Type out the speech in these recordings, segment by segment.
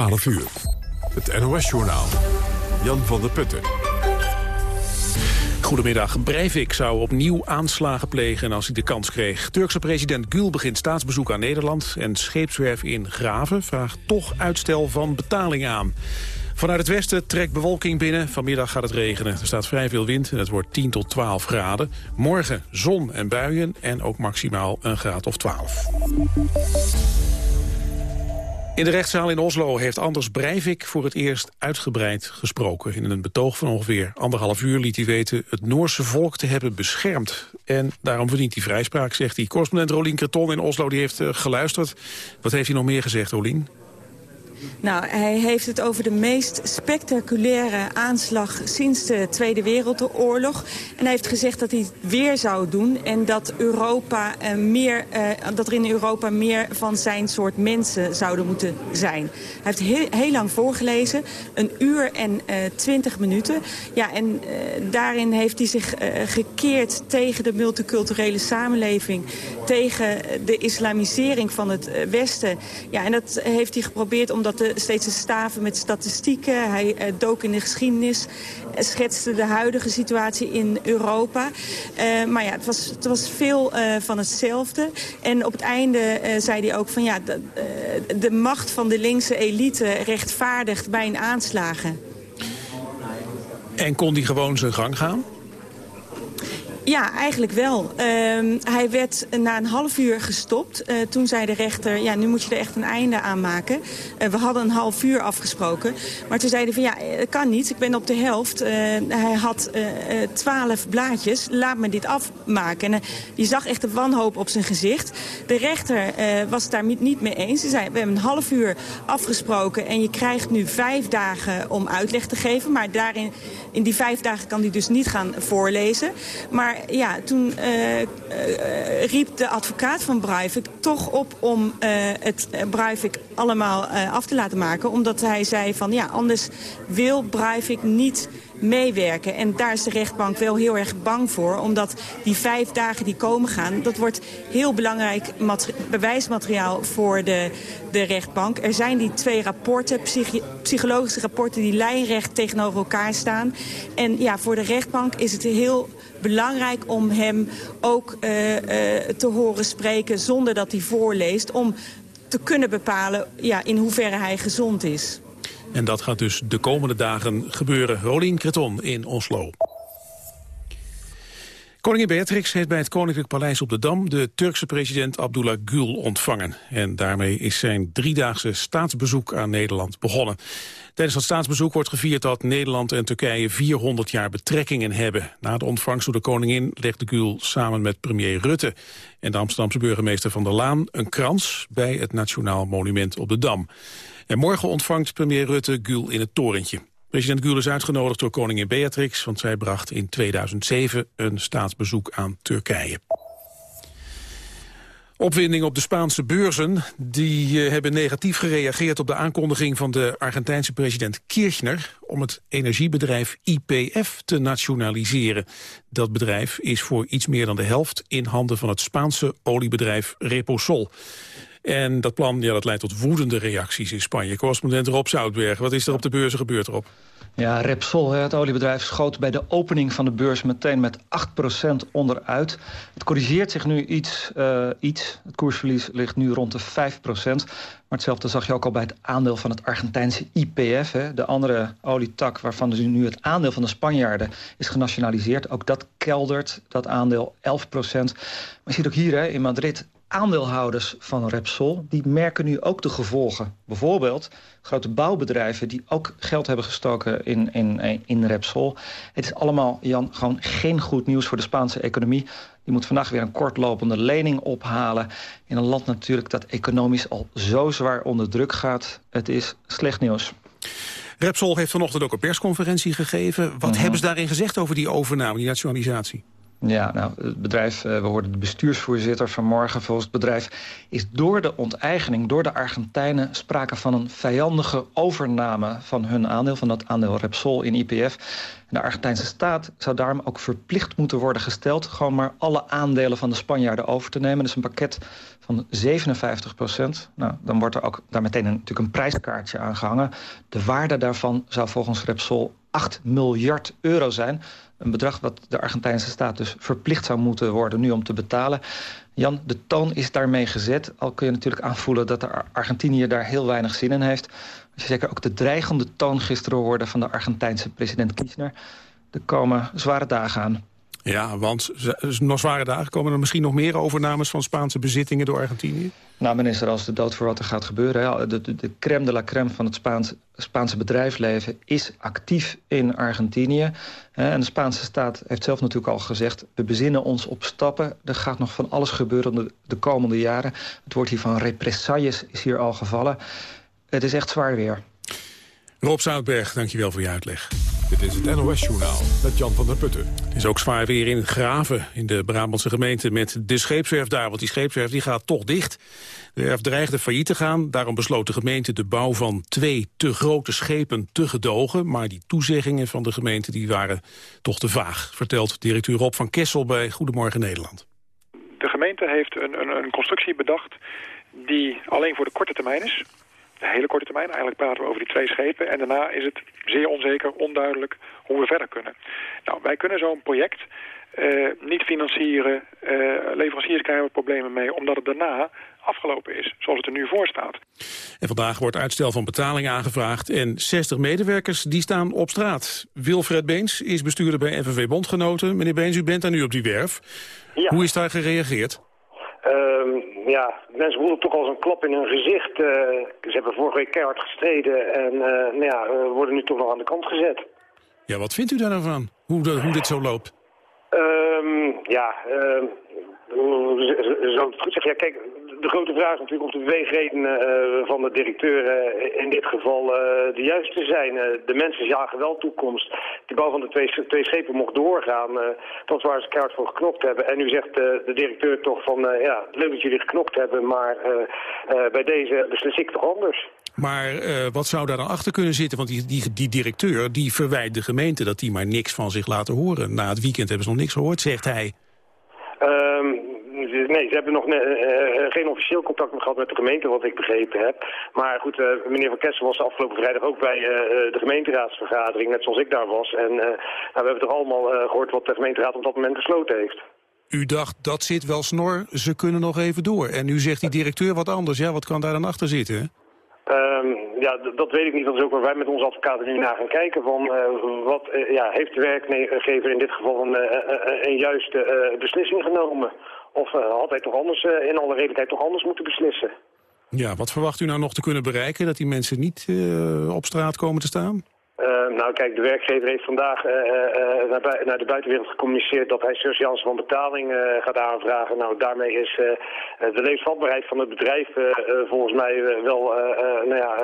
12 uur. Het NOS-journaal. Jan van der Putten. Goedemiddag. Breivik zou opnieuw aanslagen plegen als hij de kans kreeg. Turkse president Gül begint staatsbezoek aan Nederland... en scheepswerf in Graven vraagt toch uitstel van betaling aan. Vanuit het westen trekt bewolking binnen. Vanmiddag gaat het regenen. Er staat vrij veel wind en het wordt 10 tot 12 graden. Morgen zon en buien en ook maximaal een graad of 12. In de rechtszaal in Oslo heeft Anders Breivik voor het eerst uitgebreid gesproken. In een betoog van ongeveer anderhalf uur liet hij weten het Noorse volk te hebben beschermd. En daarom verdient hij vrijspraak, zegt hij. Correspondent Rolien Kreton in Oslo die heeft eh, geluisterd. Wat heeft hij nog meer gezegd, Rolien? Nou, hij heeft het over de meest spectaculaire aanslag sinds de Tweede Wereldoorlog. En hij heeft gezegd dat hij het weer zou doen en dat, Europa, uh, meer, uh, dat er in Europa meer van zijn soort mensen zouden moeten zijn. Hij heeft heel, lang voorgelezen, een uur en uh, twintig minuten. Ja, en daarin heeft hij zich gekeerd tegen de multiculturele samenleving, tegen de islamisering van het Westen. Ja, en dat heeft hij geprobeerd om dat te, steeds te staven met statistieken. Hij uh, dook in de geschiedenis, uh, schetste de huidige situatie in Europa. Uh, maar ja, het was, het was veel van hetzelfde. En op het einde zei hij ook van ja, de, de macht van de linkse elite rechtvaardigt bij een aanslagen. En kon die gewoon zijn gang gaan? Ja, eigenlijk wel. Uh, hij werd na een half uur gestopt. Uh, toen zei de rechter, ja, nu moet je er echt een einde aan maken. Uh, we hadden een half uur afgesproken. Maar toen zei hij van, ja, het kan niet. Ik ben op de helft. Hij had twaalf blaadjes. Laat me dit afmaken. En je zag echt de wanhoop op zijn gezicht. De rechter was het daar niet mee eens. Ze zei, we hebben een half uur afgesproken... en je krijgt nu vijf dagen om uitleg te geven. Maar daarin, in die vijf dagen kan hij dus niet gaan voorlezen. Maar ja, toen uh, uh, riep de advocaat van Breivik toch op om het Breivik allemaal af te laten maken. Omdat hij zei van ja, anders wil Breivik niet meewerken. En daar is de rechtbank wel heel erg bang voor. Omdat die vijf dagen die komen gaan... dat wordt heel belangrijk bewijsmateriaal voor de, de rechtbank. Er zijn die twee rapporten, psych psychologische rapporten... die lijnrecht tegenover elkaar staan. En ja, voor de rechtbank is het heel belangrijk om hem ook uh, uh, te horen spreken... zonder dat hij voorleest, om te kunnen bepalen ja, in hoeverre hij gezond is. En dat gaat dus de komende dagen gebeuren. Rolien Creton in Oslo. Koningin Beatrix heeft bij het Koninklijk Paleis op de Dam... de Turkse president Abdullah Gül ontvangen. En daarmee is zijn driedaagse staatsbezoek aan Nederland begonnen. Tijdens dat staatsbezoek wordt gevierd dat Nederland en Turkije 400 jaar betrekkingen hebben. Na de ontvangst door de koningin legde Gül samen met premier Rutte en de Amsterdamse burgemeester Van der Laan een krans bij het Nationaal Monument op de Dam. En morgen ontvangt premier Rutte Gül in het torentje. President Gül is uitgenodigd door koningin Beatrix... want zij bracht in 2007 een staatsbezoek aan Turkije. Opwinding op de Spaanse beurzen die uh, hebben negatief gereageerd op de aankondiging van de Argentijnse president Kirchner om het energiebedrijf IPF te nationaliseren. Dat bedrijf is voor iets meer dan de helft in handen van het Spaanse oliebedrijf Reposol. En dat plan ja, dat leidt tot woedende reacties in Spanje. Correspondent Rob Zoutberg, wat is er op de beurzen gebeurd, Rob? Ja, Repsol, het oliebedrijf, schoot bij de opening van de beurs meteen met 8% onderuit. Het corrigeert zich nu iets, uh, iets. Het koersverlies ligt nu rond de 5%. Maar hetzelfde zag je ook al bij het aandeel van het Argentijnse IPF. Hè, de andere olietak waarvan dus nu het aandeel van de Spanjaarden is genationaliseerd. Ook dat keldert, dat aandeel 11%. Maar je ziet ook hier hè, in Madrid aandeelhouders van Repsol... die merken nu ook de gevolgen. Bijvoorbeeld grote bouwbedrijven die ook geld hebben gestoken in, in, in Repsol. Het is allemaal, Jan, gewoon geen goed nieuws voor de Spaanse economie. Die moet vandaag weer een kortlopende lening ophalen. In een land natuurlijk dat economisch al zo zwaar onder druk gaat. Het is slecht nieuws. Repsol heeft vanochtend ook een persconferentie gegeven. Wat mhm. hebben ze daarin gezegd over die overname, die nationalisatie? Ja, nou, het bedrijf, eh, we hoorden de bestuursvoorzitter vanmorgen... volgens het bedrijf is door de onteigening, door de Argentijnen... sprake van een vijandige overname van hun aandeel... van dat aandeel Repsol in IPF. de Argentijnse staat zou daarom ook verplicht moeten worden gesteld... gewoon maar alle aandelen van de Spanjaarden over te nemen. Dus een pakket van 57 procent. Nou, dan wordt er ook daar meteen een, natuurlijk een prijskaartje aan gehangen. De waarde daarvan zou volgens Repsol 8 miljard euro zijn. Een bedrag wat de Argentijnse staat dus verplicht zou moeten worden nu om te betalen. Jan, de toon is daarmee gezet. Al kun je natuurlijk aanvoelen dat de Argentinië daar heel weinig zin in heeft. Als je zeker ook de dreigende toon gisteren hoorde van de Argentijnse president Kirchner. Er komen zware dagen aan. Ja, want nog zware dagen komen er misschien nog meer overnames van Spaanse bezittingen door Argentinië? Nou, minister, als de dood voor wat er gaat gebeuren... de, de, de crème de la crème van het Spaans, Spaanse bedrijfsleven is actief in Argentinië. En de Spaanse staat heeft zelf natuurlijk al gezegd... we bezinnen ons op stappen. Er gaat nog van alles gebeuren de, de komende jaren. Het woord hier van represailles is hier al gevallen. Het is echt zwaar weer. Rob Zoutberg, dankjewel voor je uitleg. Dit is het NOS-journaal met Jan van der Putten. Het is ook zwaar weer in Graven, in de Brabantse gemeente... met de scheepswerf daar, want die scheepswerf die gaat toch dicht. De werf dreigde failliet te gaan. Daarom besloot de gemeente de bouw van twee te grote schepen te gedogen. Maar die toezeggingen van de gemeente die waren toch te vaag... vertelt directeur Rob van Kessel bij Goedemorgen Nederland. De gemeente heeft een, een, een constructie bedacht die alleen voor de korte termijn is de hele korte termijn. Eigenlijk praten we over die twee schepen. En daarna is het zeer onzeker, onduidelijk hoe we verder kunnen. Nou, wij kunnen zo'n project uh, niet financieren. Uh, leveranciers krijgen we problemen mee, omdat het daarna afgelopen is, zoals het er nu voor staat. En vandaag wordt uitstel van betaling aangevraagd en 60 medewerkers die staan op straat. Wilfred Beens is bestuurder bij FNV Bondgenoten. Meneer Beens, u bent daar nu op die werf. Ja. Hoe is daar gereageerd? Uh, ja, mensen voelen toch als een klap in hun gezicht. Uh, ze hebben vorige week keihard gestreden en uh, nou ja, worden nu toch wel aan de kant gezet. Ja, wat vindt u daar nou van? Hoe, hoe dit zo loopt? Um, ja, uh, zou het goed zeggen? Ja, kijk, de grote vraag is natuurlijk of de beweegredenen uh, van de directeur uh, in dit geval uh, de juiste zijn. de mensen zagen wel toekomst. De bouw van de twee, twee schepen mocht doorgaan. dat is waar ze keihard voor geknopt hebben. En nu zegt de directeur toch van, ja, leuk dat jullie geknopt hebben, maar bij deze beslis ik toch anders. Maar wat zou daar dan achter kunnen zitten? Want die, die, die directeur die verwijt de gemeente dat die maar niks van zich laten horen. Na het weekend hebben ze nog niks gehoord, zegt hij. Um, nee, ze hebben nog ne uh, geen officieel contact gehad met de gemeente, wat ik begrepen heb. Maar goed, uh, meneer Van Kessel was afgelopen vrijdag ook bij de gemeenteraadsvergadering, net zoals ik daar was. En nou, we hebben toch allemaal gehoord wat de gemeenteraad op dat moment besloten heeft. U dacht, dat zit wel snor, ze kunnen nog even door. En nu zegt die directeur wat anders. Ja, wat kan daar dan achter zitten? Um, ja, dat weet ik niet. Dat is ook waar wij met onze advocaten nu naar gaan kijken. Van, uh, wat uh, ja, heeft de werkgever in dit geval een, uh, een juiste beslissing genomen? Of had hij toch anders, in alle redelijkheid toch anders moeten beslissen? Ja, wat verwacht u nou nog te kunnen bereiken? Dat die mensen niet op straat komen te staan? Uh, nou kijk, de werkgever heeft vandaag uh, uh, naar, naar, de buitenwereld gecommuniceerd dat hij surseance van betaling gaat aanvragen. Nou, daarmee is de levensvatbaarheid van het bedrijf volgens mij wel nou ja,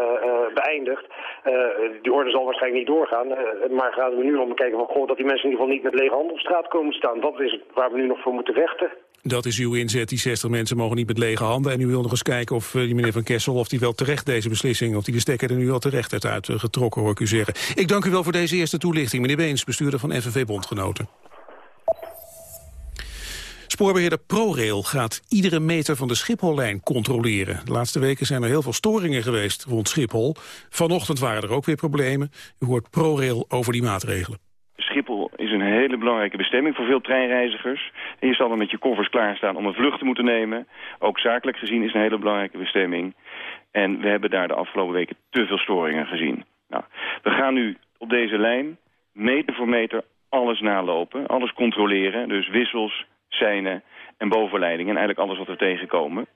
beëindigd. die orde zal waarschijnlijk niet doorgaan, maar gaan we nu om kijken van goh, dat die mensen in ieder geval niet met lege handen op straat komen staan. Dat is waar we nu nog voor moeten vechten. Dat is uw inzet, die 60 mensen mogen niet met lege handen. En u wil nog eens kijken of die meneer Van Kessel, of die wel terecht deze beslissing, of die de stekker er nu wel terecht heeft uitgetrokken, hoor ik u zeggen. Ik dank u wel voor deze eerste toelichting. Meneer Beens, bestuurder van FNV Bondgenoten. Spoorbeheerder ProRail gaat iedere meter van de Schiphollijn controleren. De laatste weken zijn er heel veel storingen geweest rond Schiphol. Vanochtend waren er ook weer problemen. U hoort ProRail over die maatregelen. Schiphol is een hele belangrijke bestemming voor veel treinreizigers. Je zal dan met je koffers klaarstaan om een vlucht te moeten nemen. Ook zakelijk gezien is een hele belangrijke bestemming. En we hebben daar de afgelopen weken te veel storingen gezien. Nou, we gaan nu op deze lijn meter voor meter alles nalopen, alles controleren. Dus wissels, seinen en bovenleidingen en eigenlijk alles wat we tegenkomen.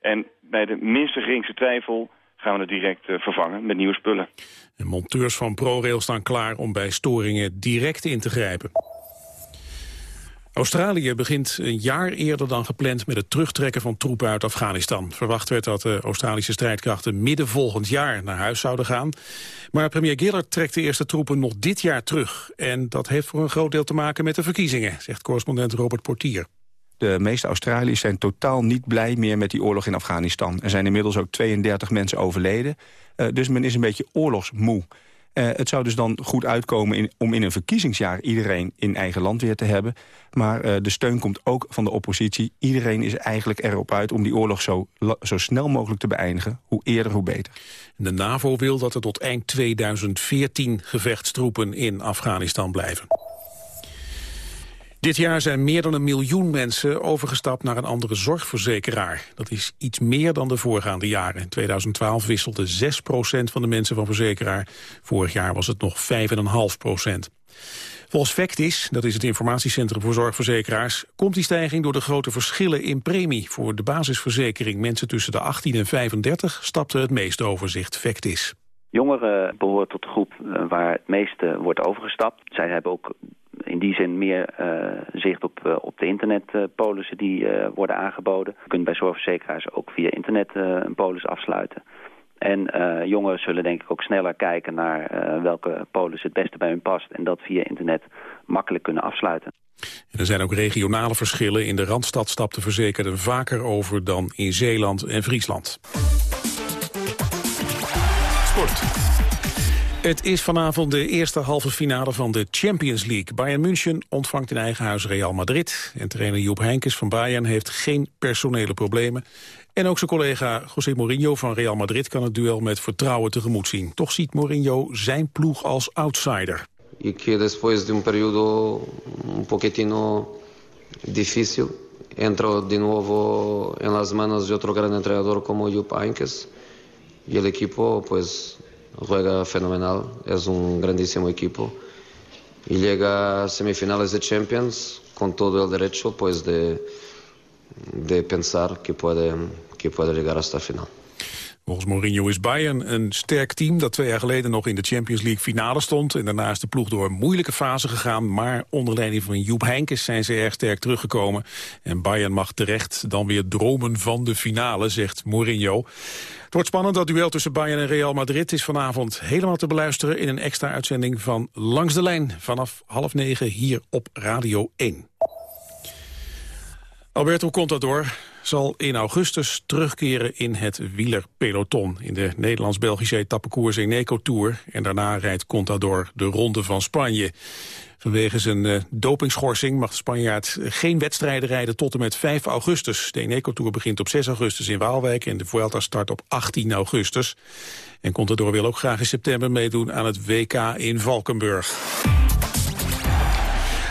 En bij de minste geringste twijfel gaan we het direct uh, vervangen met nieuwe spullen. En monteurs van ProRail staan klaar om bij storingen direct in te grijpen. Australië begint een jaar eerder dan gepland met het terugtrekken van troepen uit Afghanistan. Verwacht werd dat de Australische strijdkrachten midden volgend jaar naar huis zouden gaan. Maar premier Gillard trekt de eerste troepen nog dit jaar terug. En dat heeft voor een groot deel te maken met de verkiezingen, zegt correspondent Robert Portier. De meeste Australiërs zijn totaal niet blij meer met die oorlog in Afghanistan. Er zijn inmiddels ook 32 mensen overleden. Uh, dus men is een beetje oorlogsmoe. Uh, het zou dus dan goed uitkomen om in een verkiezingsjaar iedereen in eigen land weer te hebben. Maar uh, de steun komt ook van de oppositie. Iedereen is eigenlijk erop uit om die oorlog zo, zo snel mogelijk te beëindigen. Hoe eerder, hoe beter. De NAVO wil dat er tot eind 2014 gevechtstroepen in Afghanistan blijven. Dit jaar zijn meer dan een miljoen mensen overgestapt naar een andere zorgverzekeraar. Dat is iets meer dan de voorgaande jaren. In 2012 wisselde 6% van de mensen van verzekeraar. Vorig jaar was het nog 5,5% Volgens Vectis, dat is het informatiecentrum voor zorgverzekeraars... komt die stijging door de grote verschillen in premie. Voor de basisverzekering mensen tussen de 18 en 35 stapten het meest over, zegt Vectis. Jongeren behoren tot de groep eh, waar het meeste wordt overgestapt. Zij hebben ook in die zin meer uh, zicht op, uh, op de internetpolissen die uh, worden aangeboden. Je kunt bij zorgverzekeraars ook via internet een polis afsluiten. En jongeren zullen denk ik ook sneller kijken naar welke polis het beste bij hun past... en dat via internet makkelijk kunnen afsluiten. er zijn ook regionale verschillen. In de Randstad stapten verzekerden vaker over dan in Zeeland en Friesland. Sport. Het is vanavond de eerste halve finale van de Champions League. Bayern München ontvangt in eigen huis Real Madrid. En trainer Joep Heynckes van Bayern heeft geen personele problemen. En ook zijn collega José Mourinho van Real Madrid kan het duel met vertrouwen tegemoet zien. Toch ziet Mourinho zijn ploeg als outsider. Y que después de un periodo un poquitino difícil entra de nuevo en las manos de otro gran entrenador como Jupp Heynckes y el equipo pues juega fenomenal, es un grandísimo equipo y llega a semifinales de Champions con todo el derecho pues de, de pensar que puede, que puede llegar hasta la final. Volgens Mourinho is Bayern een sterk team dat twee jaar geleden nog in de Champions League finale stond. En daarna is de ploeg door een moeilijke fase gegaan. Maar onder leiding van Joep Heynckes zijn ze erg sterk teruggekomen. En Bayern mag terecht dan weer dromen van de finale, zegt Mourinho. Het wordt spannend. Dat duel tussen Bayern en Real Madrid is vanavond helemaal te beluisteren... in een extra uitzending van Langs de Lijn vanaf half negen hier op Radio 1. Alberto Contador zal in augustus terugkeren in het wielerpeloton... in de Nederlands-Belgische etappekoers Eneco Tour. En daarna rijdt Contador de Ronde van Spanje. Vanwege zijn uh, dopingschorsing mag de Spanjaard geen wedstrijden rijden tot en met 5 augustus. De Eneco Tour begint op 6 augustus in Waalwijk en de Vuelta start op 18 augustus. En Contador wil ook graag in september meedoen aan het WK in Valkenburg.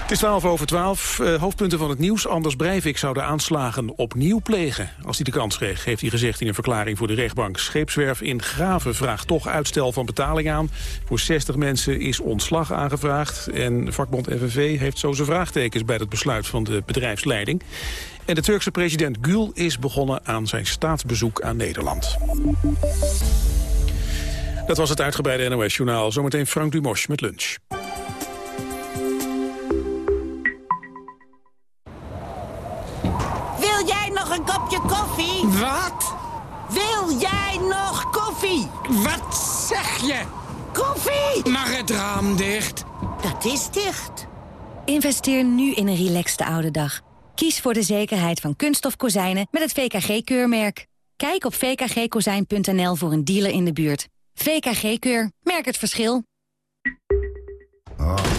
Het is 12 over 12. Uh, hoofdpunten van het nieuws. Anders Breivik zou de aanslagen opnieuw plegen. Als hij de kans kreeg, heeft hij gezegd in een verklaring voor de rechtbank. Scheepswerf in Graven vraagt toch uitstel van betaling aan. Voor 60 mensen is ontslag aangevraagd. En vakbond FNV heeft zo zijn vraagtekens bij het besluit van de bedrijfsleiding. En de Turkse president Gül is begonnen aan zijn staatsbezoek aan Nederland. Dat was het uitgebreide NOS-journaal. Zometeen Frank Dumos met lunch. Een kopje koffie? Wat? Wil jij nog koffie? Wat zeg je? Koffie! Mag het raam dicht? Dat is dicht. Investeer nu in een relaxte oude dag. Kies voor de zekerheid van kunststof kozijnen met het VKG-keurmerk. Kijk op vkgkozijn.nl voor een dealer in de buurt. VKG-keur. Merk het verschil. Oh,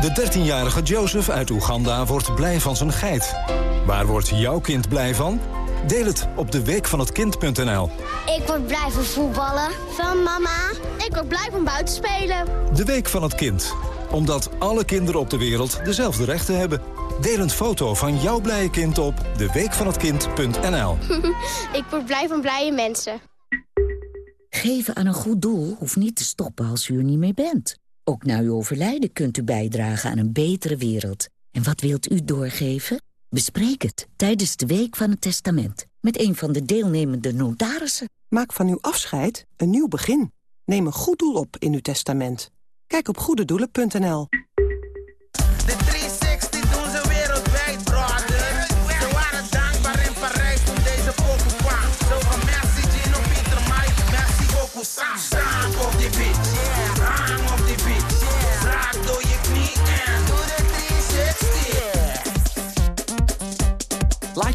De 13-jarige Joseph uit Oeganda wordt blij van zijn geit. Waar wordt jouw kind blij van? Deel het op de week van het kind.nl. Ik word blij van voetballen. Van mama. Ik word blij van buiten spelen. De week van het kind. Omdat alle kinderen op de wereld dezelfde rechten hebben. Deel een foto van jouw blije kind op deweekvanhetkind.nl. Ik word blij van blije mensen. Geven aan een goed doel hoeft niet te stoppen als u er niet meer bent. Ook na uw overlijden kunt u bijdragen aan een betere wereld. En wat wilt u doorgeven? Bespreek het tijdens de Week van het Testament... met een van de deelnemende notarissen. Maak van uw afscheid een nieuw begin. Neem een goed doel op in uw testament. Kijk op goededoelen.nl.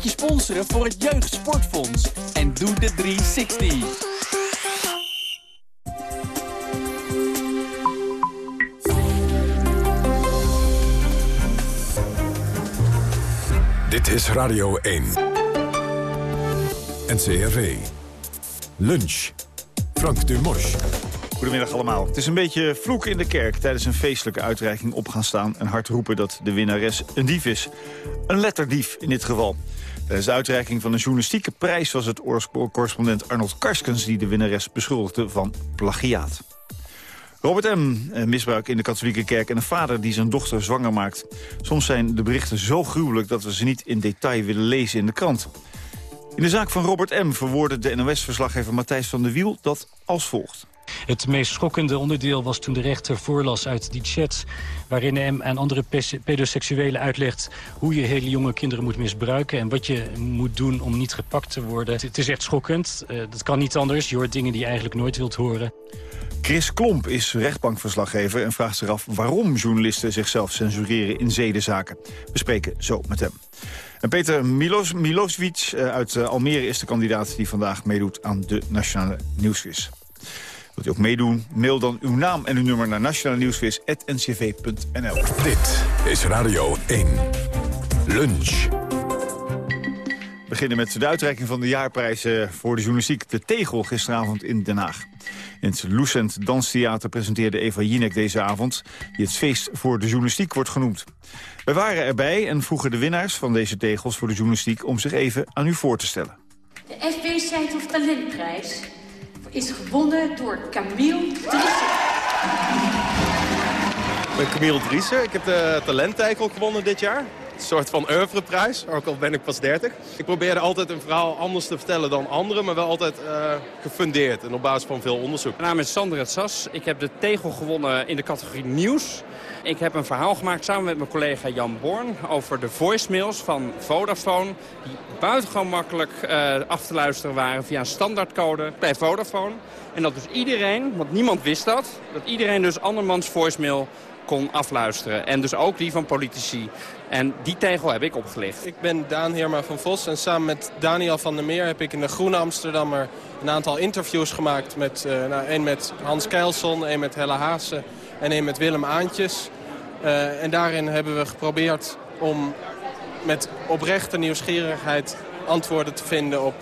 Laat je sponsoren voor het Jeugdsportfonds. En doe de 360. Dit is Radio 1. NCRV. Lunch. Frank Dumos. Goedemiddag allemaal. Het is een beetje vloek in de kerk tijdens een feestelijke uitreiking op gaan staan... en hard roepen dat de winnares een dief is. Een letterdief in dit geval. Tijdens de uitreiking van een journalistieke prijs was het correspondent Arnold Karskens... die de winnares beschuldigde van plagiaat. Robert M., eh, misbruik in de katholieke kerk en een vader die zijn dochter zwanger maakt. Soms zijn de berichten zo gruwelijk dat we ze niet in detail willen lezen in de krant. In de zaak van Robert M. verwoordde de NOS-verslaggever Matthijs van der Wiel dat als volgt. Het meest schokkende onderdeel was toen de rechter voorlas uit die chats... waarin M aan andere pedoseksuelen uitlegt... hoe je hele jonge kinderen moet misbruiken... en wat je moet doen om niet gepakt te worden. Het is echt schokkend. Uh, dat kan niet anders. Je hoort dingen die je eigenlijk nooit wilt horen. Chris Klomp is rechtbankverslaggever en vraagt zich af... waarom journalisten zichzelf censureren in zedenzaken. We spreken zo met hem. En Peter Milos, Milosevic uh, uit uh, Almere is de kandidaat die vandaag meedoet aan de Nationale Nieuwsquiz. Wilt u ook meedoen? Mail dan uw naam en uw nummer naar nationalenieuwsquiz.ncv.nl. Dit is Radio 1. Lunch. We beginnen met de uitreiking van de jaarprijzen voor de journalistiek De Tegel gisteravond in Den Haag. In het Lucent Danstheater presenteerde Eva Jinek deze avond... die het feest voor de journalistiek wordt genoemd. We waren erbij en vroegen de winnaars van deze tegels voor de journalistiek... om zich even aan u voor te stellen. De FB Site of Talentprijs is gewonnen door Camille Driessen. Ik ben Camille Driessen. Ik heb de talenttijkel gewonnen dit jaar. Soort van oeuvreprijs, ook al ben ik pas 30. Ik probeerde altijd een verhaal anders te vertellen dan anderen, maar wel altijd uh, gefundeerd en op basis van veel onderzoek. Mijn naam is Sander het Sas. Ik heb de tegel gewonnen in de categorie nieuws. Ik heb een verhaal gemaakt samen met mijn collega Jan Born over de voicemails van Vodafone. Die buitengewoon makkelijk uh, af te luisteren waren via een standaardcode bij Vodafone. En dat dus iedereen, want niemand wist dat, dat iedereen dus andermans voicemail kon afluisteren. En dus ook die van politici. En die tegel heb ik opgelicht. Ik ben Daan Heerma van Vos en samen met Daniel van der Meer... heb ik in de Groene Amsterdammer een aantal interviews gemaakt. Met, uh, nou, één met Hans Keilson, één met Helle Haase en één met Willem Aantjes. Uh, en daarin hebben we geprobeerd om met oprechte nieuwsgierigheid antwoorden te vinden op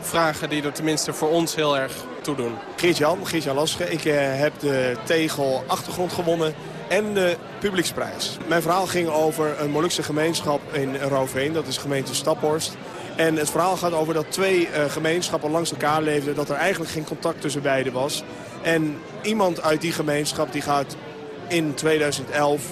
vragen die er tenminste voor ons heel erg toe doen. Geert-Jan, Geert-Jan. Ik uh, heb de tegel achtergrond gewonnen en de publieksprijs. Mijn verhaal ging over een Molukse gemeenschap in Roofheen. Dat is gemeente Staphorst. En het verhaal gaat over dat twee uh, gemeenschappen langs elkaar leefden. Dat er eigenlijk geen contact tussen beiden was. En iemand uit die gemeenschap die gaat in 2011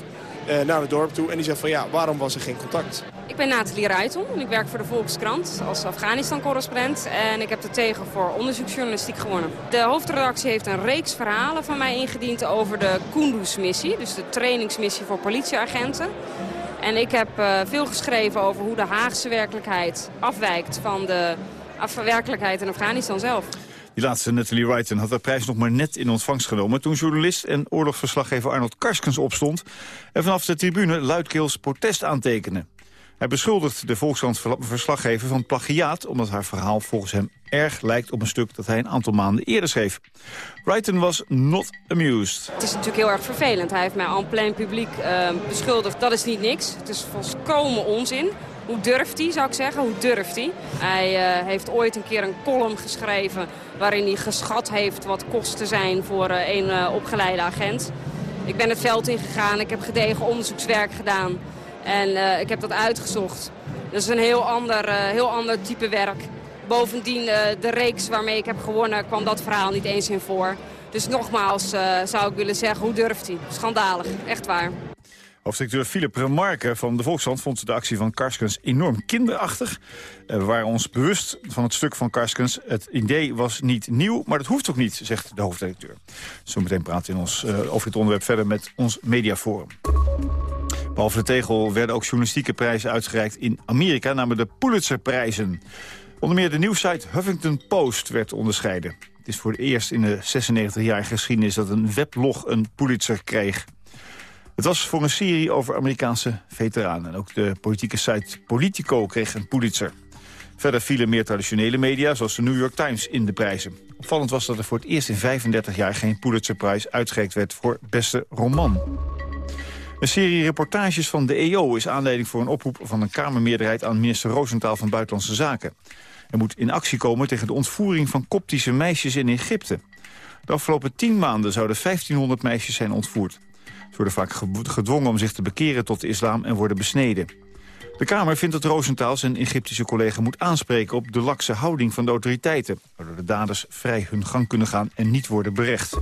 uh, naar het dorp toe. En die zegt van ja, waarom was er geen contact? Ik ben Nathalie Ruiton en ik werk voor de Volkskrant als Afghanistan-correspondent. En ik heb de tegen voor onderzoeksjournalistiek gewonnen. De hoofdredactie heeft een reeks verhalen van mij ingediend over de Kunduz-missie. Dus de trainingsmissie voor politieagenten. En ik heb uh, veel geschreven over hoe de Haagse werkelijkheid afwijkt van de werkelijkheid in Afghanistan zelf. Die laatste, Natalie Wrighton, had de prijs nog maar net in ontvangst genomen... toen journalist en oorlogsverslaggever Arnold Karskens opstond... en vanaf de tribune luidkeels protest aantekende. Hij beschuldigt de Volkskrant-verslaggever van plagiaat... omdat haar verhaal volgens hem erg lijkt op een stuk dat hij een aantal maanden eerder schreef. Wrighton was not amused. Het is natuurlijk heel erg vervelend. Hij heeft mij en plein publiek uh, beschuldigd. Dat is niet niks. Het is volkomen onzin. Hoe durft hij, zou ik zeggen? Hoe durft hij? Hij uh, heeft ooit een keer een column geschreven... waarin hij geschat heeft wat kosten zijn voor uh, een uh, opgeleide agent. Ik ben het veld ingegaan, ik heb gedegen onderzoekswerk gedaan... En ik heb dat uitgezocht. Dat is een heel ander, heel ander type werk. Bovendien, de reeks waarmee ik heb gewonnen, kwam dat verhaal niet eens in voor. Dus nogmaals zou ik willen zeggen, hoe durft hij? Schandalig, echt waar. Hoofddirecteur Philip Remarque van de Volkskrant vond de actie van Karskens enorm kinderachtig. Uh, we waren ons bewust van het stuk van Karskens. Het idee was niet nieuw, maar dat hoeft ook niet, zegt de hoofddirecteur. Zometeen praten we ons, uh, over dit onderwerp verder met ons mediaforum. Behalve de tegel werden ook journalistieke prijzen uitgereikt in Amerika, namelijk de Pulitzerprijzen. Onder meer de nieuwsite Huffington Post werd onderscheiden. Het is voor het eerst in de 96-jarige geschiedenis dat een weblog een Pulitzer kreeg. Het was voor een serie over Amerikaanse veteranen. En ook de politieke site Politico kreeg een Pulitzer. Verder vielen meer traditionele media, zoals de New York Times, in de prijzen. Opvallend was dat er voor het eerst in 35 jaar geen Pulitzerprijs uitgereikt werd voor beste roman. Een serie reportages van de EO is aanleiding voor een oproep van een Kamermeerderheid aan minister Roosentaal van Buitenlandse Zaken. Er moet in actie komen tegen de ontvoering van koptische meisjes in Egypte. De afgelopen tien maanden zouden 1500 meisjes zijn ontvoerd. Ze worden vaak gedwongen om zich te bekeren tot de islam en worden besneden. De Kamer vindt dat Roosentaal zijn Egyptische collega moet aanspreken... op de lakse houding van de autoriteiten... waardoor de daders vrij hun gang kunnen gaan en niet worden berecht.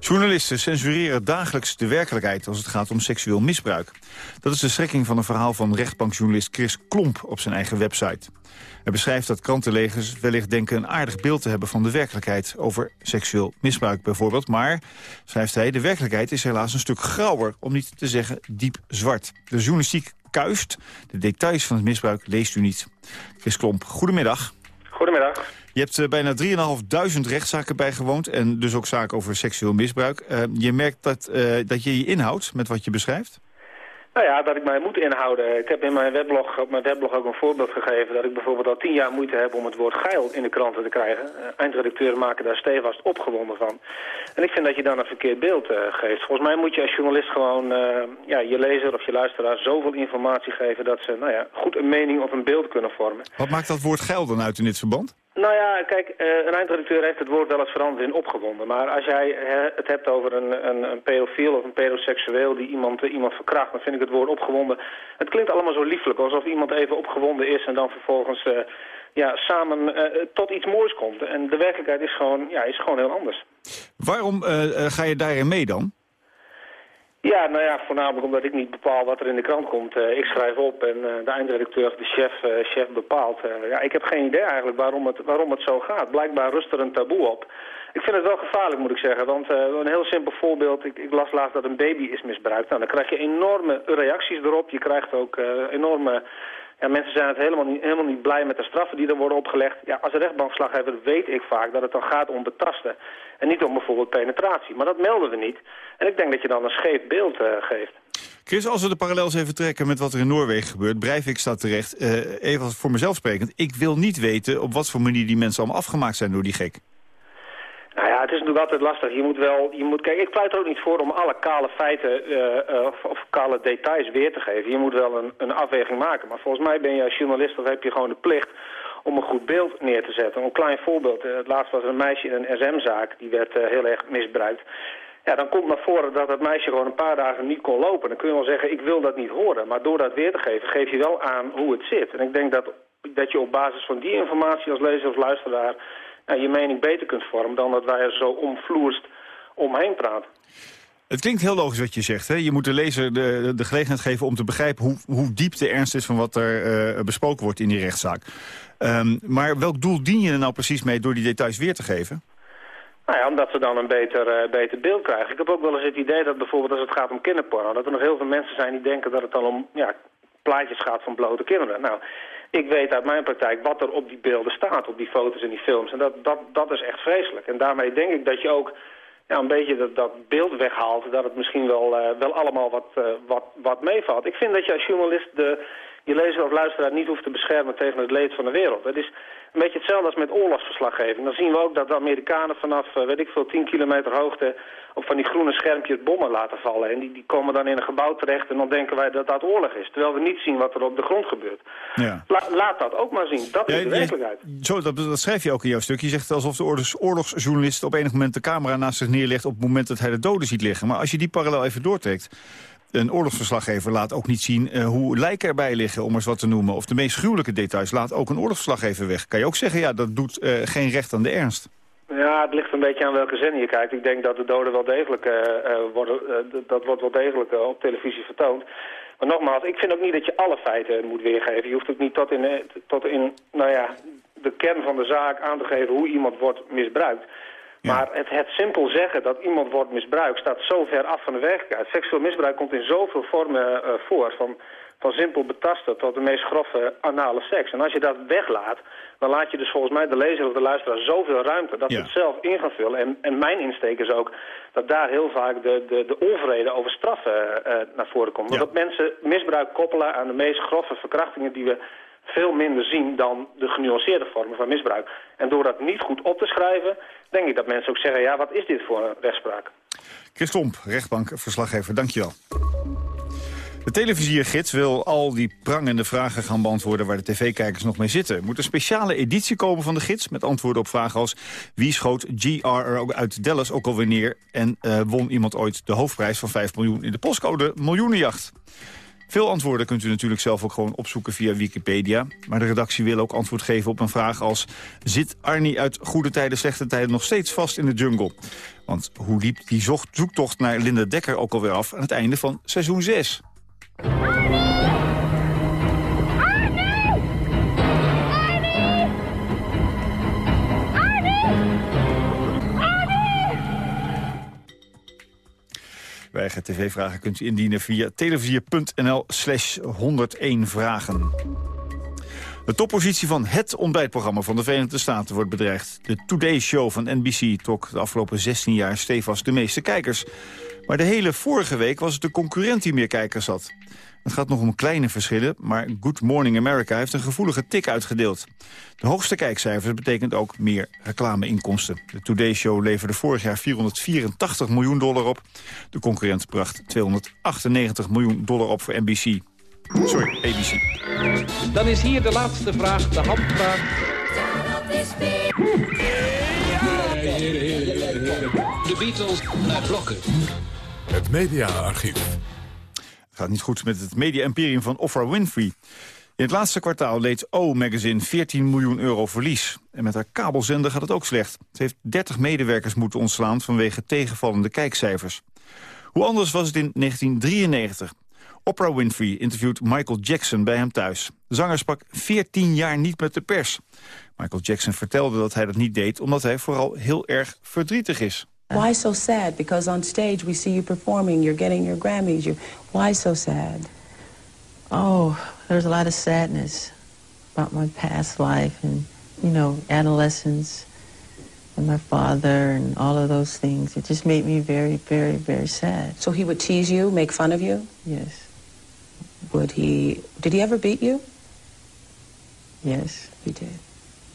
Journalisten censureren dagelijks de werkelijkheid als het gaat om seksueel misbruik. Dat is de strekking van een verhaal van rechtbankjournalist Chris Klomp op zijn eigen website. Hij beschrijft dat krantenlegers wellicht denken een aardig beeld te hebben van de werkelijkheid over seksueel misbruik bijvoorbeeld. Maar, schrijft hij, de werkelijkheid is helaas een stuk grauwer, om niet te zeggen diep zwart. De journalistiek kuist, de details van het misbruik leest u niet. Chris Klomp, goedemiddag. Goedemiddag. Je hebt uh, bijna 3.500 rechtszaken bijgewoond en dus ook zaken over seksueel misbruik. Uh, je merkt dat, uh, dat je je inhoudt met wat je beschrijft? Nou ja, dat ik mij moet inhouden. Ik heb in mijn weblog, op mijn weblog ook een voorbeeld gegeven... dat ik bijvoorbeeld al tien jaar moeite heb om het woord geil in de kranten te krijgen. Eindredacteuren maken daar stevast opgewonden van. En ik vind dat je dan een verkeerd beeld uh, geeft. Volgens mij moet je als journalist gewoon uh, ja, je lezer of je luisteraar zoveel informatie geven... dat ze nou ja, goed een mening of een beeld kunnen vormen. Wat maakt dat woord geil dan uit in dit verband? Nou ja, kijk, een eindredacteur heeft het woord wel eens veranderd in opgewonden. Maar als jij het hebt over een, een, een pedofiel of een pedoseksueel die iemand, iemand verkracht... dan vind ik het woord opgewonden... Het klinkt allemaal zo lieflijk, alsof iemand even opgewonden is... en dan vervolgens uh, ja, samen tot iets moois komt. En de werkelijkheid is gewoon, ja, is gewoon heel anders. Waarom ga je daarin mee dan? Ja, nou ja, voornamelijk omdat ik niet bepaal wat er in de krant komt. Uh, ik schrijf op en uh, de eindredacteur, de chef, uh, chef bepaalt. ja, ik heb geen idee eigenlijk waarom het, waarom het zo gaat. Blijkbaar rust er een taboe op. Ik vind het wel gevaarlijk, moet ik zeggen. Want een heel simpel voorbeeld, ik, ik, las laatst dat een baby is misbruikt. Nou, dan krijg je enorme reacties erop. Je krijgt ook enorme... Ja, mensen zijn het helemaal niet, helemaal niet blij met de straffen die er worden opgelegd. Ja, als rechtbankslaggever weet ik vaak dat het dan gaat om betasten. En niet om bijvoorbeeld penetratie. Maar dat melden we niet. En ik denk dat je dan een scheef beeld uh, geeft. Chris, als we de parallels even trekken met wat er in Noorwegen gebeurt... Breivik staat terecht, uh, even voor mezelf sprekend... ik wil niet weten op wat voor manier die mensen allemaal afgemaakt zijn door die gek. Het is natuurlijk altijd lastig. Je moet wel, je moet, kijk, ik pleit er ook niet voor om alle kale feiten uh, uh, of, of, kale details weer te geven. Je moet wel een, een afweging maken. Maar volgens mij ben je als journalist of heb je gewoon de plicht om een goed beeld neer te zetten. Een klein voorbeeld. Het laatst was een meisje in een SM-zaak. Die werd heel erg misbruikt. Ja, dan komt naar voren dat dat meisje gewoon een paar dagen niet kon lopen. Dan kun je wel zeggen, ik wil dat niet horen. Maar door dat weer te geven, geef je wel aan hoe het zit. En ik denk dat, dat je op basis van die informatie als lezer of luisteraar... Je mening beter kunt vormen dan dat wij er zo omvloerst omheen praten. Het klinkt heel logisch wat je zegt. Hè? Je moet de lezer de, de gelegenheid geven om te begrijpen hoe, hoe diep de ernst is van wat er uh, besproken wordt in die rechtszaak. Um, maar welk doel dien je er nou precies mee door die details weer te geven? Nou ja, omdat ze dan een beter, uh, beter beeld krijgen. Ik heb ook wel eens het idee dat bijvoorbeeld als het gaat om kinderporno... dat er nog heel veel mensen zijn die denken dat het dan om ja, plaatjes gaat van blote kinderen. Nou, ik weet uit mijn praktijk wat er op die beelden staat, op die foto's en die films. En dat, dat, dat is echt vreselijk. En daarmee denk ik dat je ook ja, een beetje dat, dat beeld weghaalt... dat het misschien wel, uh, wel allemaal wat, uh, wat, wat meevalt. Ik vind dat je als journalist de, je lezer of luisteraar niet hoeft te beschermen tegen het leed van de wereld. Het is een beetje hetzelfde als met oorlogsverslaggeving. Dan zien we ook dat de Amerikanen vanaf, uh, weet ik veel, 10 kilometer hoogte... op van die groene schermpjes bommen laten vallen. En die, die komen dan in een gebouw terecht en dan denken wij dat dat oorlog is. Terwijl we niet zien wat er op de grond gebeurt. Ja. La, laat dat ook maar zien. Dat ja, is de werkelijkheid. Zo, dat, dat, schrijf je ook in jouw stuk. Je zegt alsof de oorlogs, oorlogsjournalist op enig moment de camera naast zich neerlegt... op het moment dat hij de doden ziet liggen. Maar als je die parallel even doortrekt... Een oorlogsverslaggever laat ook niet zien uh, hoe lijken erbij liggen, om eens wat te noemen. Of de meest gruwelijke details laat ook een oorlogsverslaggever weg. Kan je ook zeggen, ja, dat doet uh, geen recht aan de ernst. Ja, het ligt een beetje aan welke zender je kijkt. Ik denk dat de doden wel degelijk uh, worden, dat wordt wel degelijk op televisie vertoond. Maar nogmaals, ik vind ook niet dat je alle feiten moet weergeven. Je hoeft ook niet tot in, tot in nou ja, de kern van de zaak aan te geven hoe iemand wordt misbruikt. Maar het, het simpel zeggen dat iemand wordt misbruikt staat zo ver af van de werkelijkheid. Seksueel misbruik komt in zoveel vormen eh, voor, van, van simpel betasten tot de meest grove anale seks. En als je dat weglaat, dan laat je dus volgens mij de lezer of de luisteraar zoveel ruimte dat ze het zelf in gaan vullen. En, en mijn insteek is ook dat daar heel vaak de, de, de onvrede over straffen eh, naar voren komt. Dat mensen misbruik koppelen aan de meest grove verkrachtingen die we veel minder zien dan de genuanceerde vormen van misbruik. En door dat niet goed op te schrijven, denk ik dat mensen ook zeggen... ja, wat is dit voor een rechtspraak? Chris Klomp, rechtbankverslaggever, dankjewel. De televisiergids wil al die prangende vragen gaan beantwoorden... waar de tv-kijkers nog mee zitten. Er moet een speciale editie komen van de gids... met antwoorden op vragen als... wie schoot GR uit Dallas ook alweer neer... en uh, won iemand ooit de hoofdprijs van 5 miljoen in de postcode miljoenenjacht? Veel antwoorden kunt u natuurlijk zelf ook gewoon opzoeken via Wikipedia. Maar de redactie wil ook antwoord geven op een vraag als... zit Arnie uit goede tijden, slechte tijden nog steeds vast in de jungle? Want hoe liep die zoektocht naar Linda Dekker ook alweer af... aan het einde van seizoen 6? Bij tv-vragen kunt u indienen via televisie.nl slash 101 vragen. De toppositie van het ontbijtprogramma van de Verenigde Staten wordt bedreigd. De Today Show van NBC trok de afgelopen 16 jaar stevast de meeste kijkers. Maar de hele vorige week was het de concurrent die meer kijkers had. Het gaat nog om kleine verschillen, maar Good Morning America heeft een gevoelige tik uitgedeeld. De hoogste kijkcijfers betekent ook meer reclameinkomsten. De Today Show leverde vorig jaar 484 miljoen dollar op. De concurrent bracht 298 miljoen dollar op voor NBC. Sorry, ABC. Dan is hier de laatste vraag, de handvraag. De Beatles naar blokken. Het mediaarchief gaat niet goed met het media-imperium van Oprah Winfrey. In het laatste kwartaal leed O-magazine 14 miljoen euro verlies. En met haar kabelzender gaat het ook slecht. Ze heeft 30 medewerkers moeten ontslaan vanwege tegenvallende kijkcijfers. Hoe anders was het in 1993? Oprah Winfrey interviewt Michael Jackson bij hem thuis. De zanger sprak 14 jaar niet met de pers. Michael Jackson vertelde dat hij dat niet deed... omdat hij vooral heel erg verdrietig is. Why so sad? Because on stage we see you performing, you're getting your Grammys. You, why so sad? Oh, there's a lot of sadness about my past life and, you know, adolescence and my father and all of those things. It just made me very, very, very sad. So he would tease you, make fun of you? Yes. Would he, did he ever beat you? Yes. He did?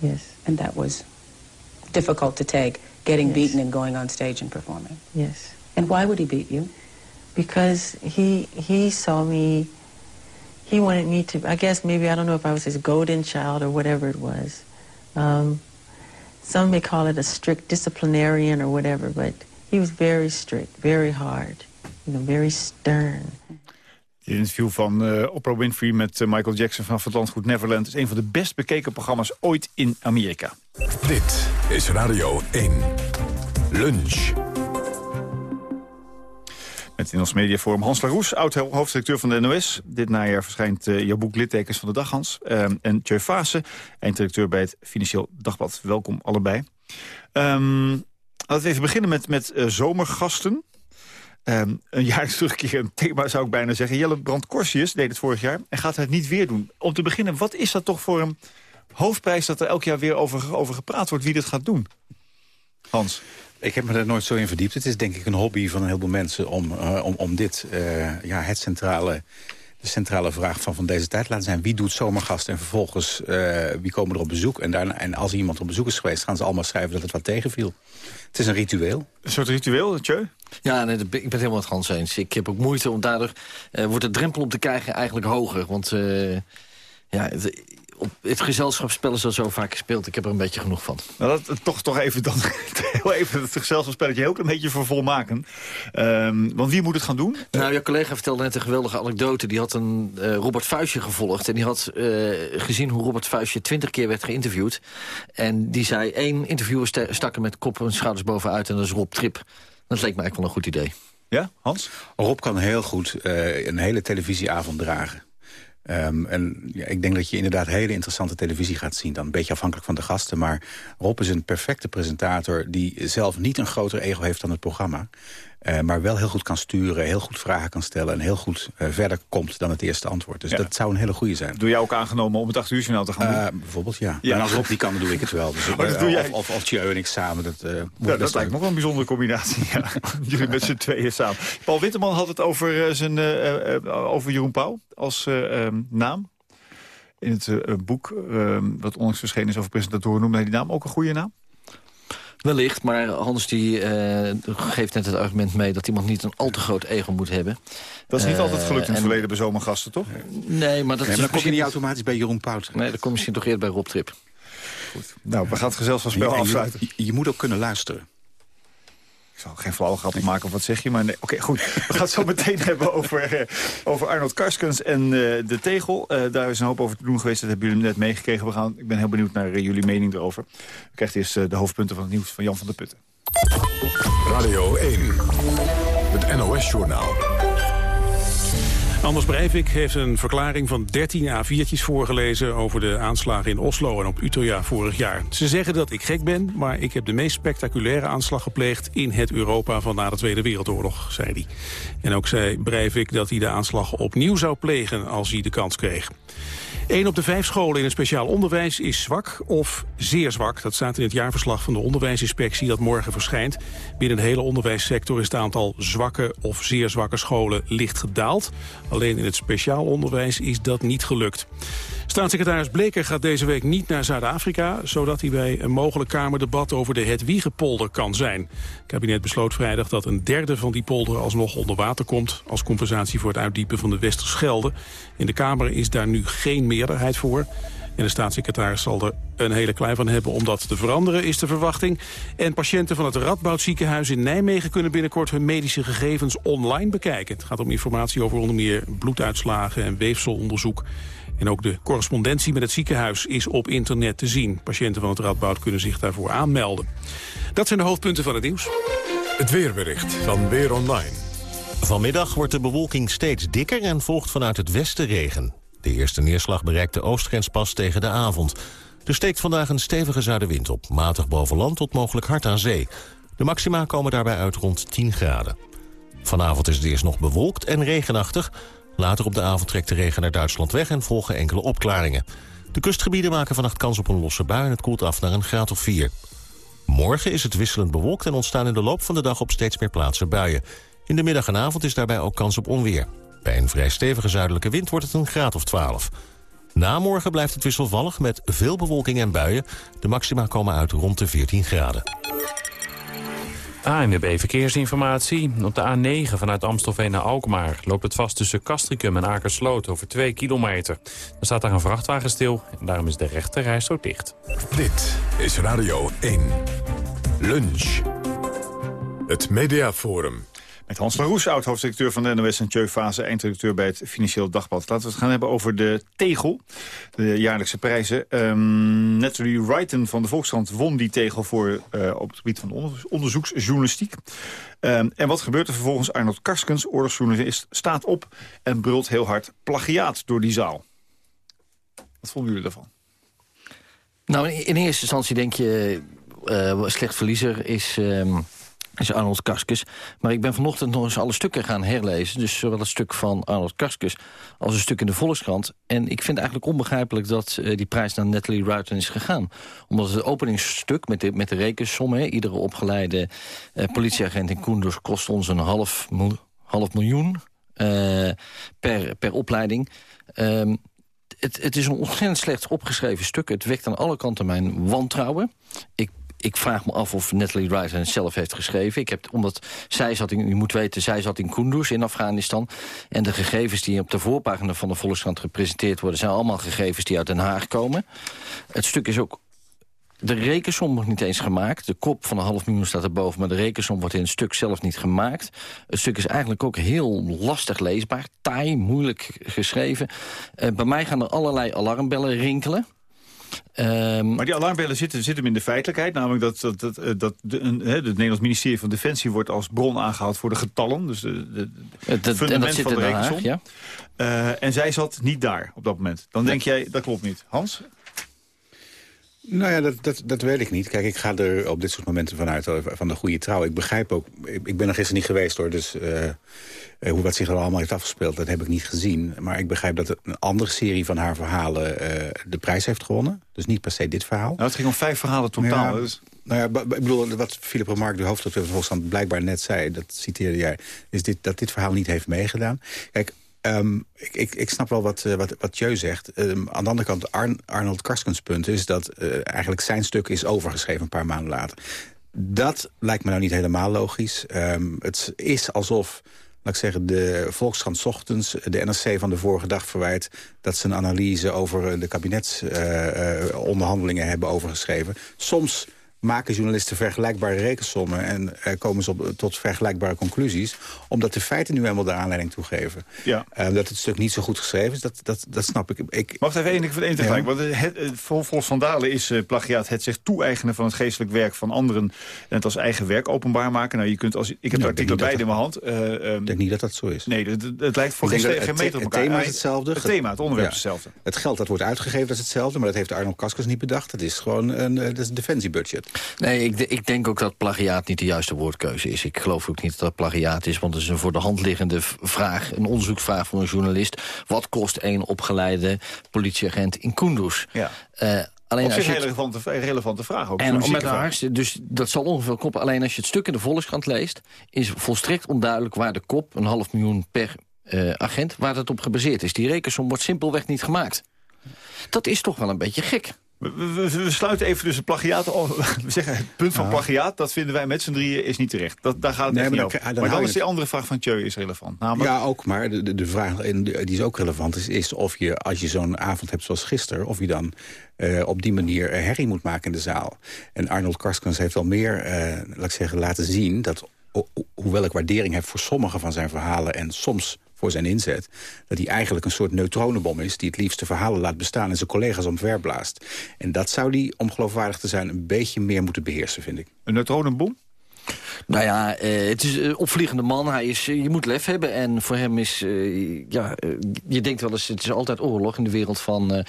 Yes. And that was difficult to take? Getting yes. beaten and going on stage and performing. Yes. And why would he beat you? Because he he saw me. He wanted me to. I guess maybe I don't know if I was his golden child or whatever it was. Um, some may call it a strict disciplinarian or whatever, but he was very strict, very hard, you know, very stern. Het interview van uh, Oprah Winfrey met uh, Michael Jackson van het landgoed Neverland... is een van de best bekeken programma's ooit in Amerika. Dit is Radio 1. Lunch. Met in ons mediaforum Hans Laroes, oud-hoofdredacteur van de NOS. Dit najaar verschijnt uh, jouw boek Littekens van de Dag, Hans. en Tjeu Vase, eindredacteur bij het Financieel Dagblad. Welkom allebei. Um, laten we even beginnen met, met zomergasten. Um, een jaar terugkeer een thema zou ik bijna zeggen. Jelle Brand Corsius deed het vorig jaar en gaat het niet weer doen. Om te beginnen, wat is dat toch voor een hoofdprijs... dat er elk jaar weer over, over gepraat wordt wie dit gaat doen? Hans? Ik heb me er nooit zo in verdiept. Het is denk ik een hobby van een heleboel mensen om, uh, om, om dit, uh, ja, het centrale de centrale vraag van, van deze tijd laten zijn. Wie doet zomergast en vervolgens uh, wie komen er op bezoek? En, daarna, en als iemand op bezoek is geweest, gaan ze allemaal schrijven dat het wat tegenviel. Het is een ritueel. Een soort ritueel, Tjeu? Ja, nee, ik ben het helemaal het Hans eens. Ik heb ook moeite, om daardoor uh, wordt de drempel om te krijgen eigenlijk hoger. Want uh, ja, het, op het gezelschapsspel is al zo vaak gespeeld. Ik heb er een beetje genoeg van. Nou, dat, toch, toch even, dan, heel even het gezelschapsspelletje heel een beetje vervolmaken. Um, want wie moet het gaan doen? Nou, jouw collega vertelde net een geweldige anekdote. Die had een uh, Robert Vuistje gevolgd. En die had uh, gezien hoe Robert Vuistje twintig keer werd geïnterviewd. En die zei, één interviewer stak er met kop en schouders bovenuit. En dat is Rob Trip. Dat leek me eigenlijk wel een goed idee. Ja, Hans? Rob kan heel goed uh, een hele televisieavond dragen. Ehm, en ja, ik denk dat je inderdaad hele interessante televisie gaat zien. Dan een beetje afhankelijk van de gasten. Maar Rob is een perfecte presentator die zelf niet een groter ego heeft dan het programma. Uh, maar wel heel goed kan sturen, heel goed vragen kan stellen... en heel goed uh, verder komt dan het eerste antwoord. Dus Ja. dat zou een hele goede zijn. Doe jij ook aangenomen om het 8 uur journaal te gaan doen? Eh, bijvoorbeeld, ja. Ja. En als Rob die kan, dan doe ik het wel. Dus, Oh, dat eh, doe jij. Of, of, of en ik samen. Dat, eh, Ja, dat lijkt me wel een bijzondere combinatie. Ja. Jullie met z'n tweeën samen. Paul Witteman had het over, eh, zijn, eh, eh, over Jeroen Pauw als eh, ehm, naam. In het eh, boek ehm, wat onlangs verschenen is over presentatoren... noemde hij die naam ook een goede naam? Wellicht, maar Hans die, eh, geeft net het argument mee... dat iemand niet een al te groot ego moet hebben. Dat is niet Eh, altijd gelukt in het en- verleden bij zomergasten, toch? Nee, maar dat Nee, maar dan kom je niet automatisch bij Jeroen Pout. Nee, dat komt misschien toch eerder bij Rob Trip. Nou, we gaan het gezelschapsspel je- afsluiten. Je, je moet ook kunnen luisteren. Ik zal geen flauwe grappen maken of wat zeg je, maar nee. Oké, goed. We gaan het zo meteen hebben over, eh, over Arnold Karskens en eh, de tegel. Eh, daar is een hoop over te doen geweest, dat hebben jullie net meegekregen. We gaan, ik ben heel benieuwd naar jullie mening erover. We krijgen eerst de hoofdpunten van het nieuws van Jan van der Putten. Radio 1, het NOS-journaal. Anders Breivik heeft een verklaring van 13 A4'tjes voorgelezen... over de aanslagen in Oslo en op Utøya vorig jaar. Ze zeggen dat ik gek ben, maar ik heb de meest spectaculaire aanslag gepleegd... in het Europa van na de Tweede Wereldoorlog, zei hij. En ook zei Breivik dat hij de aanslag opnieuw zou plegen als hij de kans kreeg. Een op de vijf scholen in het speciaal onderwijs is zwak of zeer zwak. Dat staat in het jaarverslag van de onderwijsinspectie dat morgen verschijnt. Binnen de hele onderwijssector is het aantal zwakke of zeer zwakke scholen licht gedaald. Alleen in het speciaal onderwijs is dat niet gelukt. Staatssecretaris Bleker gaat deze week niet naar Zuid-Afrika... zodat hij bij een mogelijk Kamerdebat over de Hedwiegepolder kan zijn. Het kabinet besloot vrijdag dat een derde van die polder alsnog onder water komt... als compensatie voor het uitdiepen van de Westerschelde. In de Kamer is daar nu geen meerderheid voor... En de staatssecretaris zal er een hele klei van hebben om dat te veranderen, is de verwachting. En patiënten van het Radboud ziekenhuis in Nijmegen kunnen binnenkort hun medische gegevens online bekijken. Het gaat om informatie over onder meer bloeduitslagen en weefselonderzoek. En ook de correspondentie met het ziekenhuis is op internet te zien. Patiënten van het Radboud kunnen zich daarvoor aanmelden. Dat zijn de hoofdpunten van het nieuws. Het weerbericht van Weer Online. Vanmiddag wordt de bewolking steeds dikker en volgt vanuit het westen regen. De eerste neerslag bereikt de oostgrens pas tegen de avond. Er steekt vandaag een stevige zuidenwind op, matig boven land tot mogelijk hard aan zee. De maxima komen daarbij uit rond 10 graden. Vanavond is het eerst nog bewolkt en regenachtig. Later op de avond trekt de regen naar Duitsland weg en volgen enkele opklaringen. De kustgebieden maken vannacht kans op een losse bui en het koelt af naar een graad of 4. Morgen is het wisselend bewolkt en ontstaan in de loop van de dag op steeds meer plaatsen buien. In de middag en avond is daarbij ook kans op onweer. Bij een vrij stevige zuidelijke wind wordt het een graad of 12. Na morgen blijft het wisselvallig met veel bewolking en buien. De maxima komen uit rond de 14 graden. ANWB Verkeersinformatie. Op de A9 vanuit Amstelveen naar Alkmaar loopt het vast tussen Castricum en Akersloot over 2 kilometer. Er staat daar een vrachtwagen stil en daarom is de rechte rijstrook dicht. Dit is Radio 1. Lunch. Het Mediaforum. Met Hans Laroes, oud-hoofddirecteur van de NOS en Tjeu Fase, eindredacteur bij het Financieel Dagblad. Laten we het gaan hebben over de tegel, de jaarlijkse prijzen. Um, Natalie Wrighton van de Volkskrant won die tegel voor uh, op het gebied van onder, onderzoeksjournalistiek. Um, en wat gebeurt er vervolgens? Arnold Karskens, oorlogsjournalist, staat op en brult heel hard plagiaat door die zaal. Wat vonden jullie daarvan? Nou, in, eerste instantie denk je, uh, slecht verliezer is... Um is Arnold Karskes. Maar ik ben vanochtend nog eens alle stukken gaan herlezen. Dus zowel het stuk van Arnold Karskes als een stuk in de Volkskrant. En ik vind eigenlijk onbegrijpelijk dat uh, die prijs naar Natalie Ruiten is gegaan. Omdat het openingsstuk met de, met de rekensom... Hè, iedere opgeleide uh, politieagent in Koenders kost ons een half, half miljoen uh, per, per opleiding... Um, het, het is een ontzettend slecht opgeschreven stuk. Het wekt aan alle kanten mijn wantrouwen. Ik ik vraag me af of Natalie Wright het zelf heeft geschreven. Ik heb, omdat zij zat in, je moet weten, zij zat in Kunduz in Afghanistan. En de gegevens die op de voorpagina van de Volkskrant gepresenteerd worden... zijn allemaal gegevens die uit Den Haag komen. Het stuk is ook... De rekensom wordt niet eens gemaakt. De kop van een half miljoen staat erboven... maar de rekensom wordt in het stuk zelf niet gemaakt. Het stuk is eigenlijk ook heel lastig leesbaar. Taai, moeilijk geschreven. Uh, bij mij gaan er allerlei alarmbellen rinkelen. Ehm, Maar die alarmbellen zitten, zitten hem in de feitelijkheid. Namelijk dat, dat, dat, eh, dat de, een, het Nederlands ministerie van Defensie wordt als bron aangehaald voor de getallen. Dus de, de, en fundament dat zit van de rekensom. ja. Eh, en zij zat niet daar op dat moment. Dan denk jij, dat klopt niet. Hans? Nou ja, dat, dat, dat weet ik niet. Kijk, ik ga er op dit soort momenten vanuit eh, van de goede trouw. Ik begrijp ook, ik, ik ben er gisteren niet geweest hoor, dus eh, eh, hoe wat zich er allemaal heeft afgespeeld, dat heb ik niet gezien. Maar ik begrijp dat een andere serie van haar verhalen de prijs heeft gewonnen. Dus niet per se dit verhaal. Nou, het ging om vijf verhalen totaal. Ja, Dus- Nou ja, ik bedoel, wat Philip Remarque, de hoofdredacteur van Volkskrant, blijkbaar net zei, dat citeerde jij, is dit, dat dit verhaal niet heeft meegedaan. Kijk, ehm, ik, ik, ik snap wel wat, eh, wat, wat Jeu zegt. Ehm, aan de andere kant, Arn- Arnold Karskens punt is dat eh, eigenlijk zijn stuk is overgeschreven een paar maanden later. Dat lijkt me nou niet helemaal logisch. Ehm, het is alsof laat ik zeggen, de Volkskrant ochtends de NRC van de vorige dag verwijt... dat ze een analyse over eh, de kabinetsonderhandelingen hebben overgeschreven. Soms maken journalisten vergelijkbare rekensommen... en eh, komen ze op, tot vergelijkbare conclusies... omdat de feiten nu helemaal de aanleiding toegeven. Ja. Eh, dat het stuk niet zo goed geschreven is, dat, dat, dat snap ik. ik Wacht even één ding voor één tegelijk. Ja. Want het, het, vol- volgens Van Dalen is eh, plagiaat het zich toe-eigenen van het geestelijk werk van anderen... en het als eigen werk openbaar maken. Nou, je kunt als, ik heb Nou, het artikel beide in dat mijn hand. Eh, Ik denk niet dat dat zo is. Nee, het, het- het lijkt voor geen, dat het, meter op het elkaar. thema is hetzelfde. Het thema, het onderwerp Ja. is hetzelfde. Het geld dat wordt uitgegeven dat is hetzelfde... maar dat heeft Arnold Kaskers niet bedacht. Het is gewoon een, eh, dat is een defensiebudget. Nee, ik, ik denk ook dat plagiaat niet de juiste woordkeuze is. Ik geloof ook niet dat dat plagiaat is, want het is een voor de hand liggende vraag... een onderzoeksvraag voor een journalist. Wat kost één opgeleide politieagent in Kunduz? Ja. Eh, alleen als je een relevante, relevante vraag. Ook en met hartstikke, dus dat zal ongeveer kloppen. Alleen als je het stuk in de Volkskrant leest... is volstrekt onduidelijk waar de kop, een half miljoen per eh, agent... waar dat op gebaseerd is. Die rekensom wordt simpelweg niet gemaakt. Dat is toch wel een beetje gek. We, we- we sluiten even dus het plagiaat. oh, We zeggen het punt van plagiaat, dat vinden wij met z'n drieën is niet terecht. Dat, daar gaat het Nee, echt maar niet dan- over. maar dan is die andere vraag van Tjeu is relevant. Namelijk, Ja, ook, maar de, de, vraag, die is ook relevant, is, is of je, als je zo'n avond hebt zoals gisteren... of je dan eh, op die manier herrie moet maken in de zaal. En Arnold Karskens heeft al meer, eh, laat ik zeggen, laten zien... dat ho- ho- hoewel ik waardering heb voor sommige van zijn verhalen... en soms voor zijn inzet, dat hij eigenlijk een soort neutronenbom is... die het liefst de verhalen laat bestaan en zijn collega's omverblaast. En dat zou hij, om geloofwaardig te zijn, een beetje meer moeten beheersen, vind ik. een neutronenbom? Nou ja, eh, het is een opvliegende man. Hij is, eh, je moet lef hebben. En voor hem is... eh, ja, je denkt wel eens, het is altijd oorlog in de wereld van eh,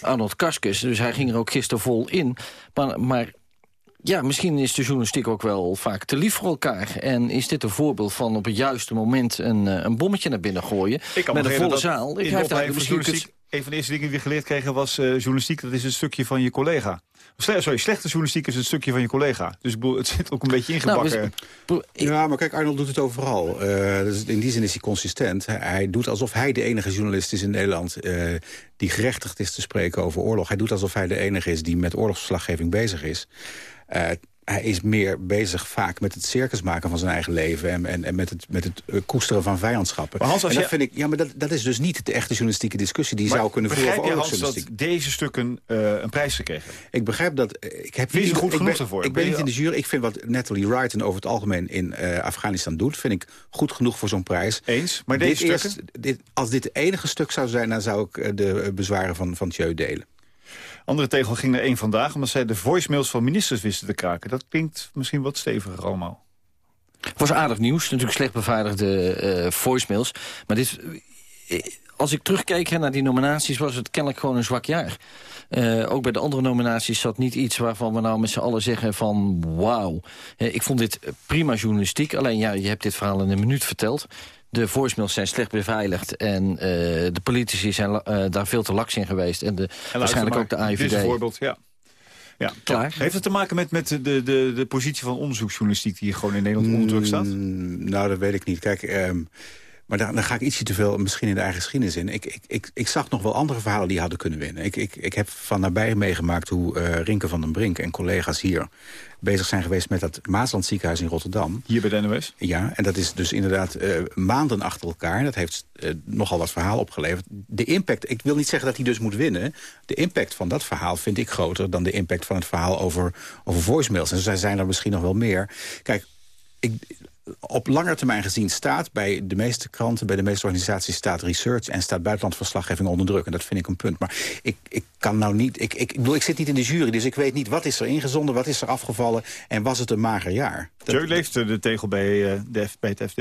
Arnold Karskens. Dus hij ging er ook gisteren vol in. Maar, maar ja, misschien is de journalistiek ook wel vaak te lief voor elkaar. En is dit een voorbeeld van op het juiste moment een, eh, een bommetje naar binnen gooien. Ik kan met me een volle zaal. Ik heb daar misschien. Een van de eerste dingen die we geleerd kregen was... eh, journalistiek, dat is een stukje van je collega. Sle- sorry, slechte journalistiek is een stukje van je collega. Dus ik bedoel, het zit ook een beetje Nou, ingebakken. Ja, maar kijk, Arnold doet het overal. Eh, dus in die zin is hij consistent. Hij, hij doet alsof hij de enige journalist is in Nederland... eh, die gerechtigd is te spreken over oorlog. Hij doet alsof hij de enige is die met oorlogsverslaggeving bezig is. Eh, hij is meer bezig vaak met het circus maken van zijn eigen leven... en, en, en met het, met het eh, koesteren van vijandschappen. Maar Hans, als en dat je- vind ik, ja, maar dat, dat is dus niet de echte journalistieke discussie... die je Maar zou kunnen voeren begrijp over je, Hans, dat deze stukken eh, een prijs gekregen? Ik begrijp dat... Ik heb niet- goed ik genoeg ben, ervoor? Ik Ben niet in de jury. Ik vind wat Natalie Wrighton over het algemeen in Afghanistan doet... vind ik goed genoeg voor zo'n prijs. Eens, maar Dit deze eerst- stukken? dit, als dit het enige stuk zou zijn... dan zou ik de bezwaren van, van Thieu delen. Andere tegel ging naar één vandaag... omdat zij de voicemails van ministers wisten te kraken. Dat klinkt misschien wat steviger allemaal. Het was aardig nieuws, natuurlijk slecht beveiligde eh, voicemails. Maar dit, eh, als ik terugkeek naar die nominaties... was het kennelijk gewoon een zwak jaar. Eh, ook bij de andere nominaties zat niet iets waarvan we nou met z'n allen zeggen van wauw. Ik vond dit prima journalistiek. Alleen ja, je hebt dit verhaal in een minuut verteld. De voicemails zijn slecht beveiligd en eh, de politici zijn eh, daar veel te laks in geweest. En, de, En waarschijnlijk ook de maar, Dit is een AIVD. voorbeeld, ja. Ja. Klaar. Heeft het te maken met, met de, de, de positie van onderzoeksjournalistiek... die hier gewoon in Nederland onder druk staat? Mm, nou, dat weet ik niet. Kijk, ehm, maar daar, dan ga ik ietsje te veel misschien in de eigen geschiedenis in. Ik, ik, ik, ik zag nog wel andere verhalen die hadden kunnen winnen. Ik, ik, ik heb van nabij meegemaakt hoe eh Rinke van den Brink en collega's hier... bezig zijn geweest met dat Maasland ziekenhuis in Rotterdam. Hier bij de NOS? Ja, en dat is dus inderdaad eh, maanden achter elkaar. Dat heeft eh, nogal wat verhaal opgeleverd. De impact, ik wil niet zeggen dat hij dus moet winnen. De impact van dat verhaal vind ik groter... dan de impact van het verhaal over, over voicemails. En zo zijn er misschien nog wel meer. Kijk, ik, op lange termijn gezien staat bij de meeste kranten... bij de meeste organisaties staat research en staat buitenlandverslaggeving onder druk. En dat vind ik een punt. Maar ik, ik kan nou niet... Ik, ik, ik, zit niet in de jury, dus ik weet niet wat is er ingezonden... wat is er afgevallen en was het een mager jaar. Joe, leeft de tegel bij, uh, de, bij het FD?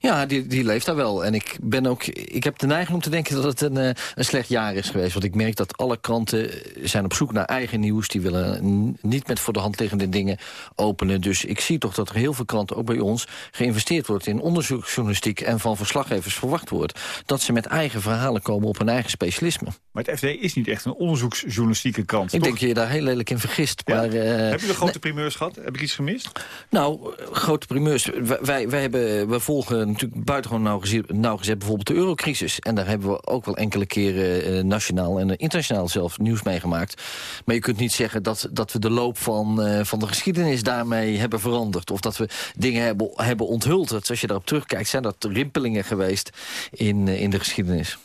Ja, die, die leeft daar wel. En ik, ben ook, ik heb de neiging om te denken dat het een, eh, een slecht jaar is geweest. Want ik merk dat alle kranten zijn op zoek naar eigen nieuws. Die willen niet met voor de hand liggende dingen openen. Dus ik zie toch dat er heel veel kranten, ook bij ons... geïnvesteerd wordt in onderzoeksjournalistiek... en van verslaggevers verwacht wordt... dat ze met eigen verhalen komen op hun eigen specialisme. Maar het FD is niet echt een onderzoeksjournalistieke krant, Ik toch? denk dat je daar heel lelijk in vergist. Maar, eh, Heb je de grote primeurs gehad? Heb ik iets gemist? Nou, eh, grote primeurs. Wij- Wij, hebben, wij volgen natuurlijk buitengewoon nauwgezet, bijvoorbeeld de eurocrisis. En daar hebben we ook wel enkele keren eh, nationaal en internationaal zelf nieuws meegemaakt. Maar je kunt niet zeggen dat, dat we de loop van, eh, van de geschiedenis daarmee hebben veranderd. Of dat we dingen hebben, hebben onthuld. Dat, als je daarop terugkijkt, zijn dat rimpelingen geweest in, eh, in de geschiedenis.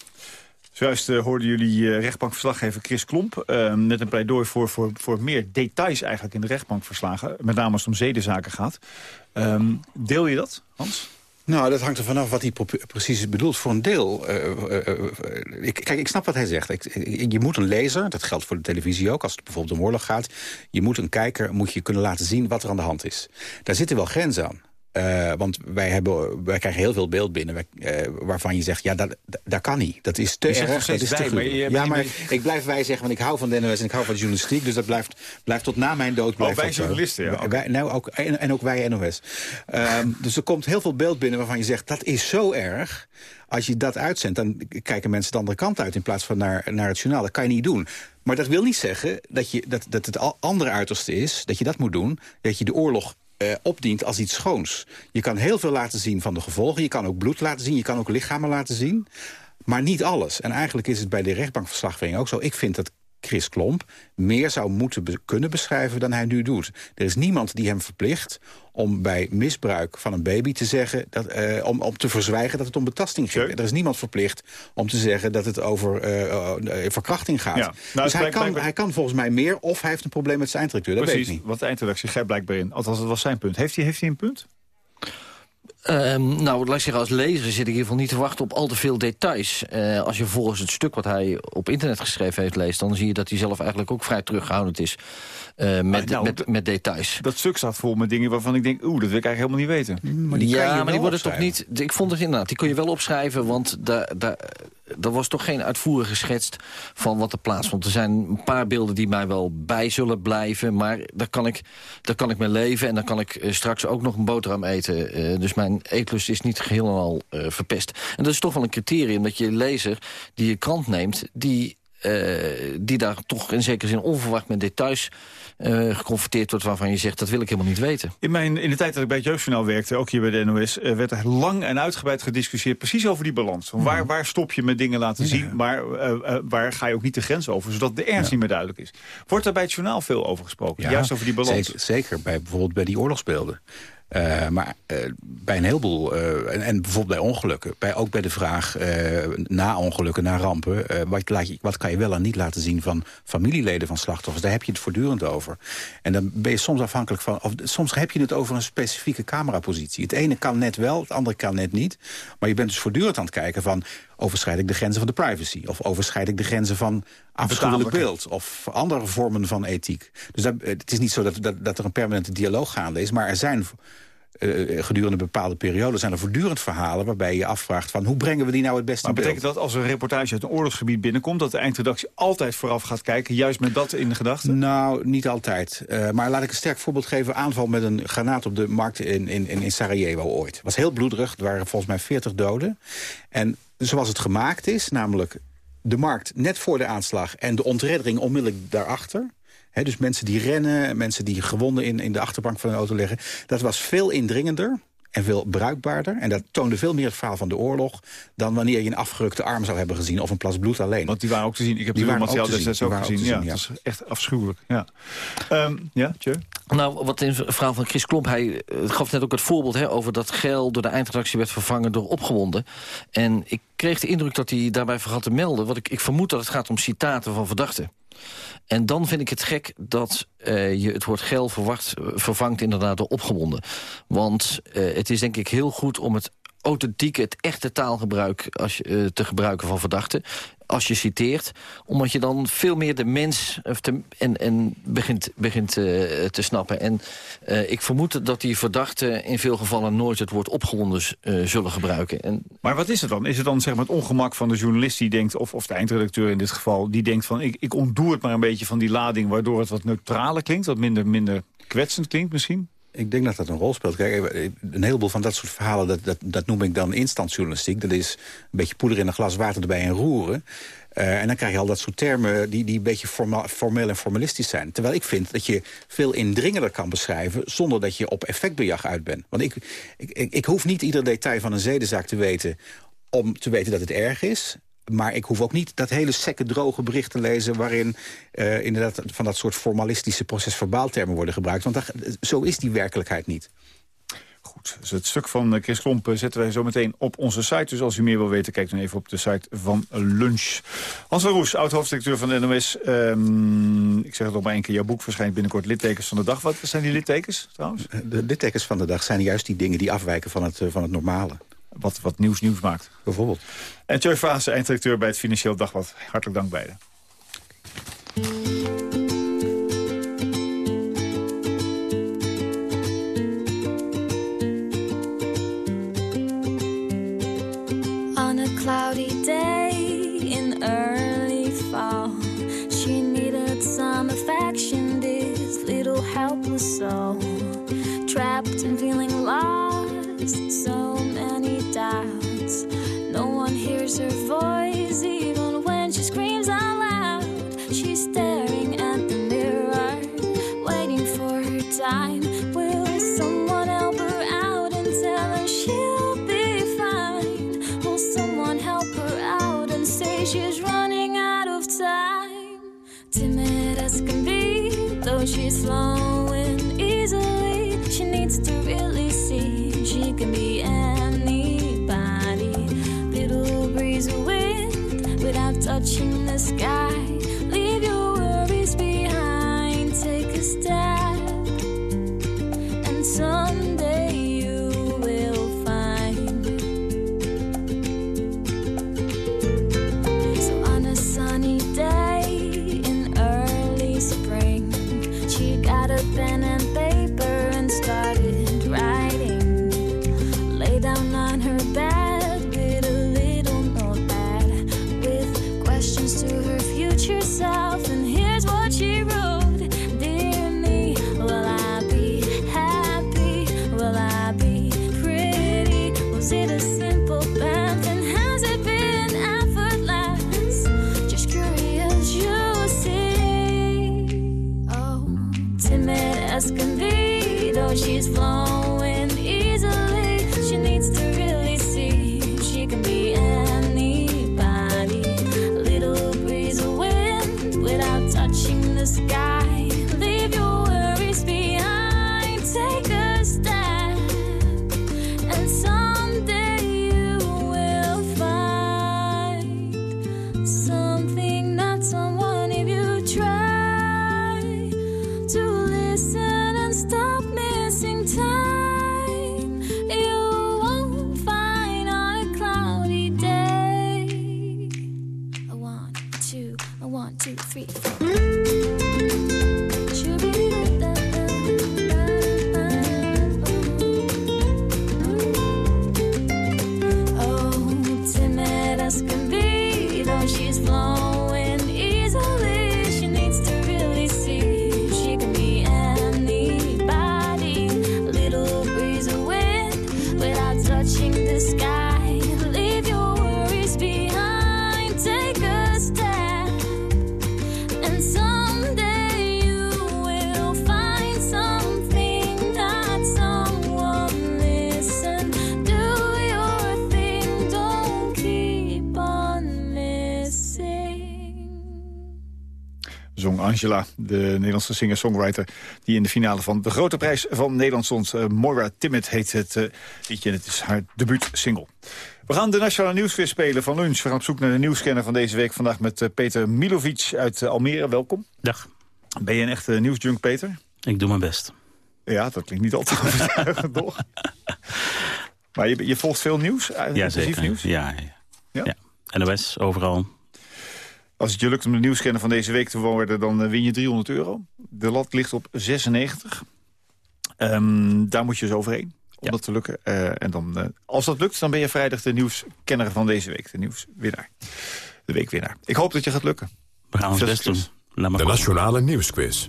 Zojuist eh, hoorden jullie eh, rechtbankverslaggever Chris Klomp... eh, met een pleidooi voor, voor, voor meer details eigenlijk in de rechtbankverslagen. Met name als het om zedenzaken gaat. Ehm, deel je dat, Hans? Nou, dat hangt er vanaf wat hij precies bedoelt. Voor een deel... eh, eh, eh, ik, kijk, ik snap wat hij zegt. Je moet een lezer, dat geldt voor de televisie ook... als het bijvoorbeeld om oorlog gaat... je moet een kijker moet je kunnen laten zien wat er aan de hand is. Daar zitten wel grenzen aan. Eh, want wij, hebben, wij krijgen heel veel beeld binnen wij- eh, waarvan je zegt... ja, dat, dat, kan niet. Dat is te Je erg, dat is te wij, maar je Ja, maar ik blijf wij zeggen, want ik hou van de NOS en ik hou van de journalistiek... dus dat blijft, blijft tot na mijn dood blijft wij dat zo. journalisten, ja, Wij- wij- nou, ook, en, en ook wij NOS. Ehm, dus er komt heel veel beeld binnen waarvan je zegt... dat is zo erg. Als je dat uitzendt, dan kijken mensen de andere kant uit... in plaats van naar, naar het journaal. Dat kan je niet doen. Maar dat wil niet zeggen dat, je, dat, dat het andere uiterste is... dat je dat moet doen, dat je de oorlog opdient als iets schoons. Je kan heel veel laten zien van de gevolgen. Je kan ook bloed laten zien, je kan ook lichamen laten zien. Maar niet alles. En eigenlijk is het bij de rechtbankverslaggeving ook zo. Ik vind dat Chris Klomp meer zou moeten be- kunnen beschrijven dan hij nu doet. Er is niemand die hem verplicht om bij misbruik van een baby te zeggen... Dat, eh, om, om te verzwijgen dat het om betasting ging. Er is niemand verplicht om te zeggen dat het over eh, eh, verkrachting gaat. Ja. Nou, dus hij kan, hij kan volgens mij meer of hij heeft een probleem met zijn eindredacteur. Dat weet ik niet. wat de eindredactie grijpt blijkbaar in. Althans, dat was zijn punt. Heeft hij, heeft hij een punt? Ehm, nou, laat ik zeggen, als lezer zit ik in ieder geval niet te wachten op al te veel details. Eh, als je volgens het stuk wat hij op internet geschreven heeft leest... dan zie je dat hij zelf eigenlijk ook vrij terughoudend is eh, met, nou, met, met details. Dat stuk staat vol met dingen waarvan ik denk... oeh, dat wil ik eigenlijk helemaal niet weten. Maar die kan je ja, wel maar die worden toch niet... Ik vond het inderdaad, die kun je wel opschrijven... want daar, daar, er was toch geen uitvoerig geschetst van wat er plaatsvond. Er zijn een paar beelden die mij wel bij zullen blijven... maar daar kan ik, daar kan ik mee leven en dan kan ik eh, straks ook nog een boterham eten. Eh, dus mijn eetlust is niet geheel en al eh, verpest. En dat is toch wel een criterium dat je lezer die je krant neemt... die die daar toch in zekere zin onverwacht met details eh, geconfronteerd wordt... waarvan je zegt, dat wil ik helemaal niet weten. In, mijn, in de tijd dat ik bij het Jeugdjournaal werkte, ook hier bij de NOS... eh, werd er lang en uitgebreid gediscussieerd precies over die balans. Waar, waar stop je met dingen laten zien, maar eh, eh, waar ga je ook niet de grens over... zodat de ernst niet meer duidelijk is. Wordt daar bij het journaal veel over gesproken? Ja, Juist over die balans? Zeker, zeker bij, bijvoorbeeld bij die oorlogsbeelden. Eh, maar eh, bij een heleboel, eh, en, en bijvoorbeeld bij ongelukken... Bij, ook bij de vraag na ongelukken, na rampen... wat, laat je, wat kan je wel en niet laten zien van familieleden van slachtoffers? Daar heb je het voortdurend over. En dan ben je soms afhankelijk van... of soms heb je het over een specifieke camerapositie. Het ene kan net wel, het andere kan net niet. Maar je bent dus voortdurend aan het kijken van... overschrijd ik de grenzen van de privacy? Of overschrijd ik de grenzen van afschuwelijk beeld? Of andere vormen van ethiek? Dus dat, het is niet zo dat, dat, dat er een permanente dialoog gaande is... maar er zijn eh, gedurende bepaalde perioden zijn er voortdurend verhalen... waarbij je afvraagt van hoe brengen we die nou het beste Maar betekent dat als een reportage uit een oorlogsgebied binnenkomt... dat de eindredactie altijd vooraf gaat kijken, juist met dat in de gedachten? Nou, niet altijd. Eh, maar laat ik een sterk voorbeeld geven. Aanval met een granaat op de markt in, in, in Sarajevo ooit. Het was heel bloederig. Het waren volgens mij 40 doden. En zoals het gemaakt is, namelijk de markt net voor de aanslag... en de ontreddering onmiddellijk daarachter... Hè, dus mensen die rennen, mensen die gewonden in, in de achterbank van een auto liggen... dat was veel indringender en veel bruikbaarder. En dat toonde veel meer het verhaal van de oorlog... dan wanneer je een afgerukte arm zou hebben gezien of een plas bloed alleen. Want die waren ook te zien. Ik heb Die waren materiaal ook te zien. destijds ook Die gezien. waren Ja, ook te zien, dat is echt afschuwelijk. Ja, Ehm, ja? Nou, wat in het verhaal van Chris Klomp, hij eh, gaf net ook het voorbeeld hè, over dat gel door de eindredactie werd vervangen door opgewonden. En ik kreeg de indruk dat hij daarbij vergat te melden, want ik, ik vermoed dat het gaat om citaten van verdachten. En dan vind ik het gek dat eh, je het woord geil verwacht, vervangt inderdaad door opgewonden. Want eh, het is denk ik heel goed om het authentieke, het echte taalgebruik als je, eh, te gebruiken van verdachten. Als je citeert, omdat je dan veel meer de mens of en, en begint, begint eh, te snappen. En eh, ik vermoed dat die verdachten in veel gevallen nooit het woord opgewonden zullen gebruiken. En, Maar wat is het dan? Is het dan zeg maar, het ongemak van de journalist die denkt... of, of de eindredacteur in dit geval, die denkt van... Ik, ik ontdoe het maar een beetje van die lading... waardoor het wat neutraler klinkt, wat minder, minder kwetsend klinkt misschien? Ik denk dat dat een rol speelt. Kijk, een heleboel van dat soort verhalen, dat, dat, dat noem ik dan instantjournalistiek. Dat is een beetje poeder in een glas water erbij en roeren. Uh, en dan krijg je al dat soort termen die, die een beetje formeel en formalistisch zijn. Terwijl ik vind dat je veel indringender kan beschrijven... zonder dat je op effectbejag uit bent. Want ik, ik, ik hoef niet ieder detail van een zedenzaak te weten... om te weten dat het erg is maar ik hoef ook niet dat hele sekke droge bericht te lezen... waarin uh, inderdaad van dat soort formalistische procesverbaaltermen worden gebruikt. Want dat, zo is die werkelijkheid niet. Goed, dus het stuk van Chris Klomp zetten wij zo meteen op onze site. Dus als u meer wil weten, kijk dan even op de site van Lunch. Hans van Roes, oud-hoofddirecteur van de NOS. Um, ik zeg het nog maar één keer, jouw boek verschijnt binnenkort littekens van de dag. Wat zijn die littekens trouwens? De littekens van de dag zijn juist die dingen die afwijken van het, van het normale wat, wat nieuws nieuws maakt. Bijvoorbeeld. En Tjeu Fase, einddirecteur bij het Financieel Dagblad. Hartelijk dank beiden. On a cloudy day in early fall She needed some affection, this little helpless soul Trapped and feeling hears her voice, even when she screams out loud. She's staring at the mirror, waiting for her time. Will someone help her out and tell her she'll be fine? Will someone help her out and say she's running out of time? Timid as can be, though she's flowing easily, she needs to really see she can be touching the sky. Leave your worries behind, take a step, and someday you will find. So on a sunny day in early spring, she got a pen and paper and started zong Angela, de Nederlandse singer-songwriter... die in de finale van de Grote Prijs van Nederland stond. Uh, Moira Timmet heet het uh, liedje en het is haar debuutsingle. We gaan de Nationale Nieuwsquiz spelen van lunch. We gaan op zoek naar de nieuwscanner van deze week. Vandaag met uh, Peter Milovic uit Almere. Welkom. Dag. Ben je een echte nieuwsjunk, Peter? Ik doe mijn best. Ja, dat klinkt niet altijd overtuigend, toch? Maar je, je, volgt veel nieuws? Ja, zeker. Nieuws? Ja, ja. ja. ja. NOS, overal. Als het je lukt om de nieuwscanner van deze week te worden... dan win je 300 euro. De lat ligt op 96. Um, daar moet je dus overheen om dat te lukken. Uh, en dan, uh, als dat lukt, dan ben je vrijdag de nieuwskenner van deze week. De nieuwswinnaar. De weekwinnaar. Ik hoop dat je gaat lukken. We gaan ons best doen. De Nationale Nieuwsquiz.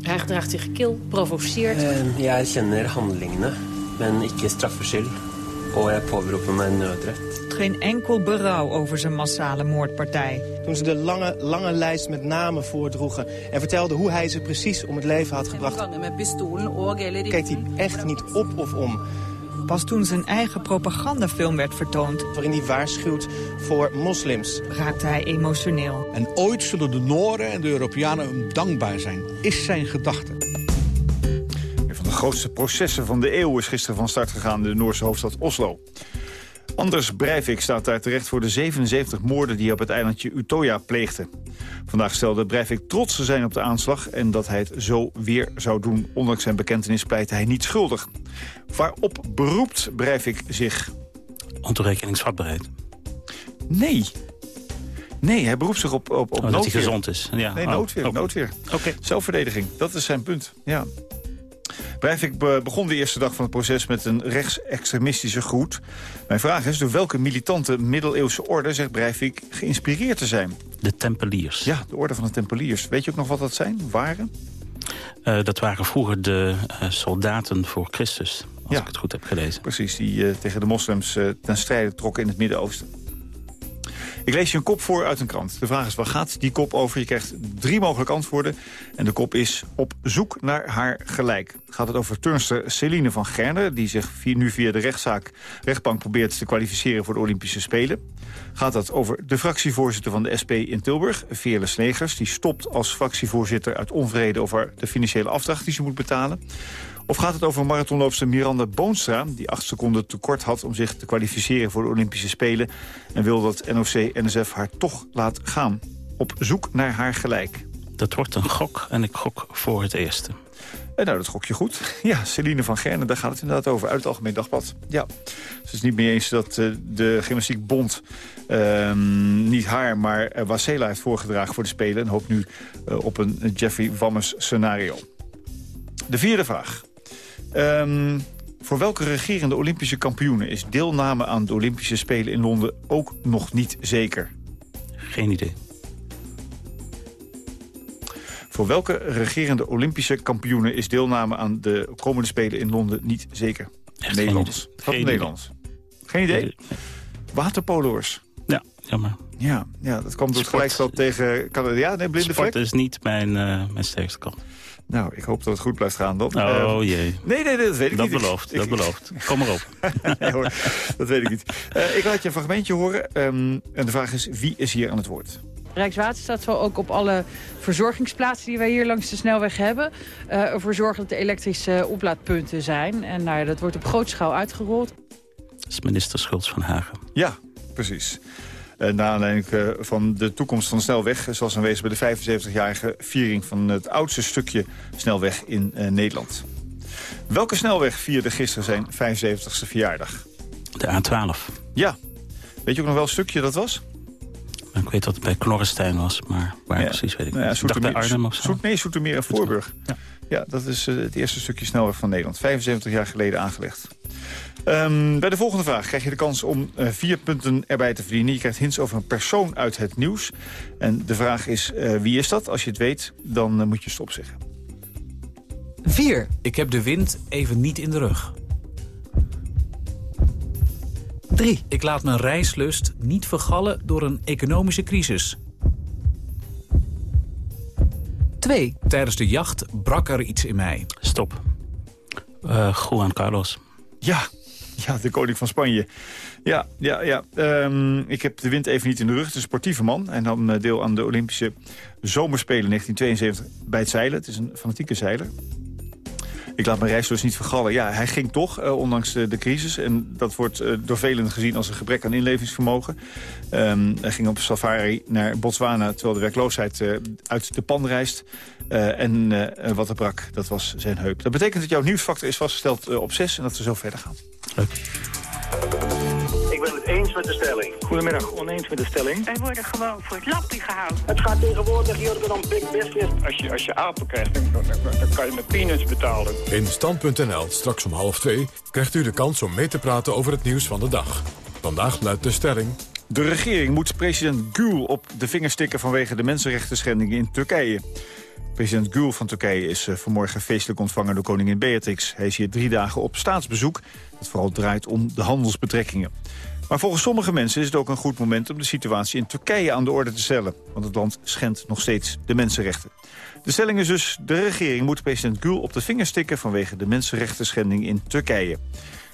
Hij gedraagt zich kil, provoceert. Uh, jeg kjenner handelingene, men ikke straffskyld. Jeg påberoper meg nødrett. Geen enkel berouw over zijn massale moordpartij. Toen ze de lange, lange lijst met namen voordroegen... en vertelden hoe hij ze precies om het leven had gebracht... keek hij echt niet op of om. Pas toen zijn eigen propagandafilm werd vertoond... waarin hij waarschuwt voor moslims... raakte hij emotioneel. En ooit zullen de Noorden en de Europeanen hem dankbaar zijn. Is zijn gedachte. De grootste processen van de eeuw is gisteren van start gegaan... in de Noorse hoofdstad Oslo. Anders Breivik staat daar terecht voor de 77 moorden die hij op het eilandje Utoya pleegde. Vandaag stelde Breivik trots te zijn op de aanslag en dat hij het zo weer zou doen. Ondanks zijn bekentenis pleit hij niet schuldig. Waarop beroept Breivik zich? Ontoerekeningsvatbaarheid. Nee. Nee, hij beroept zich op, op, op oh, noodweer. Dat hij gezond is. Ja. Nee, oh. noodweer. Oh. noodweer. Okay. Zelfverdediging, dat is zijn punt. Ja. Breivik begon de eerste dag van het proces met een rechtsextremistische groet. Mijn vraag is, door welke militante middeleeuwse orde zegt Breivik geïnspireerd te zijn? De Tempeliers. Ja, de orde van de Tempeliers. Weet je ook nog wat dat zijn, waren? Uh, dat waren vroeger de uh, soldaten voor Christus, als ja, ik het goed heb gelezen. Precies, die uh, tegen de moslims ten strijde trokken in het Midden-Oosten. Ik lees je een kop voor uit een krant. De vraag is, waar gaat die kop over? Je krijgt drie mogelijke antwoorden. En de kop is op zoek naar haar gelijk. Gaat het over turnster Celine van Gerne... die zich nu via de rechtszaak, rechtbank probeert te kwalificeren voor de Olympische Spelen? Gaat het over de fractievoorzitter van de SP in Tilburg, Veerle Slegers... die stopt als fractievoorzitter uit onvrede over de financiële afdracht die ze moet betalen? Of gaat het over marathonloopster Miranda Boonstra... die acht seconden tekort had om zich te kwalificeren voor de Olympische Spelen... en wil dat NOC-NSF haar toch laat gaan. Op zoek naar haar gelijk. Dat wordt een gok en ik gok voor het eerste. En nou, dat gok je goed. Ja, Celine van Gerne, daar gaat het inderdaad over. Uit het Algemeen Dagblad. Ja. Ze is niet mee eens dat uh, de Gymnastiekbond uh, niet haar, maar uh, Wasela heeft voorgedragen voor de Spelen... en hoopt nu uh, op een Jeffrey Wammes scenario. De vierde vraag. Um, voor welke regerende Olympische kampioenen is deelname aan de Olympische Spelen in Londen ook nog niet zeker? Geen idee. Voor welke regerende Olympische kampioenen is deelname aan de komende Spelen in Londen niet zeker? Echt Nederlands. Geen idee. Nederlands. Geen idee? Waterpoloers. Ja, jammer. Ja, ja dat kwam door het gelijkspel tegen Canada. Ja, nee, blinde Sport vlek. is niet mijn, uh, mijn sterkste kant. Nou, ik hoop dat het goed blijft gaan dan. Oh uh, jee. Nee, nee, nee, dat weet ik dat niet. Belooft, dat belooft. Kom maar op. nee hoor, dat weet ik niet. Uh, ik laat je een fragmentje horen. Um, en de vraag is, wie is hier aan het woord? Rijkswaterstaat zal ook op alle verzorgingsplaatsen die wij hier langs de snelweg hebben... Uh, ervoor zorgen dat er elektrische oplaadpunten zijn. En nou, dat wordt op grote schaal uitgerold. Dat is minister Schultz van Hagen. Ja, precies. Uh, na aanleiding uh, van de toekomst van de snelweg... zoals aanwezig bij de 75-jarige viering van het oudste stukje snelweg in Nederland. Welke snelweg vierde gisteren zijn 75ste verjaardag? De A12. Ja. Weet je ook nog wel stukje dat was? Ik weet dat het bij Knorrestein was, maar waar ja. precies weet ik niet. Nou ja, ik bij Arnhem of zo. Zoet, nee, Soetermeer en Voorburg. Ja. Ja, dat is het eerste stukje snelweg van Nederland. 75 jaar geleden aangelegd. Um, bij de volgende vraag krijg je de kans om uh, vier punten erbij te verdienen. Je krijgt hints over een persoon uit het nieuws. En de vraag is, uh, wie is dat? Als je het weet, dan moet je stop zeggen. 4. Ik heb de wind even niet in de rug. 3. Ik laat mijn reislust niet vergallen door een economische crisis. 2. Tijdens de jacht brak er iets in mij. Stop. Uh, Juan Carlos. Ja, Ja, de koning van Spanje. Ja, ja, ja. Ehm, ik heb de wind even niet in de rug. Het is een sportieve man. En nam eh, deel aan de Olympische Zomerspelen 1972 bij het zeilen. Het is een fanatieke zeiler. Ik laat mijn reis dus niet vergallen. Ja, hij ging toch, uh, ondanks de, de, crisis. En dat wordt uh, door velen gezien als een gebrek aan inlevingsvermogen. Um, hij ging op safari naar Botswana, terwijl de werkloosheid uit de pan reist. en wat er brak, dat was zijn heup. Dat betekent dat jouw nieuwsfactor is vastgesteld op 6 en dat we zo verder gaan. Leuk. Met de stelling. Goedemiddag, oneens met de stelling. Wij worden gewoon voor het lappie gehouden. Het gaat tegenwoordig hier om big business. Als je, als je apen krijgt, dan, dan, dan kan je met peanuts betalen. In Stand.nl, straks om half twee, krijgt u de kans om mee te praten over het nieuws van de dag. Vandaag luidt de stelling... De regering moet president Gül op de vingers stikken vanwege de mensenrechten schendingen in Turkije. President Gül van Turkije is uh, vanmorgen feestelijk ontvangen door koningin Beatrix. Hij is hier drie dagen op staatsbezoek, dat vooral draait om de handelsbetrekkingen. Maar volgens sommige mensen is het ook een goed moment om de situatie in Turkije aan de orde te stellen. Want het land schendt nog steeds de mensenrechten. De stelling is dus, de regering moet president Gül op de vingers stikken vanwege de mensenrechten schending in Turkije.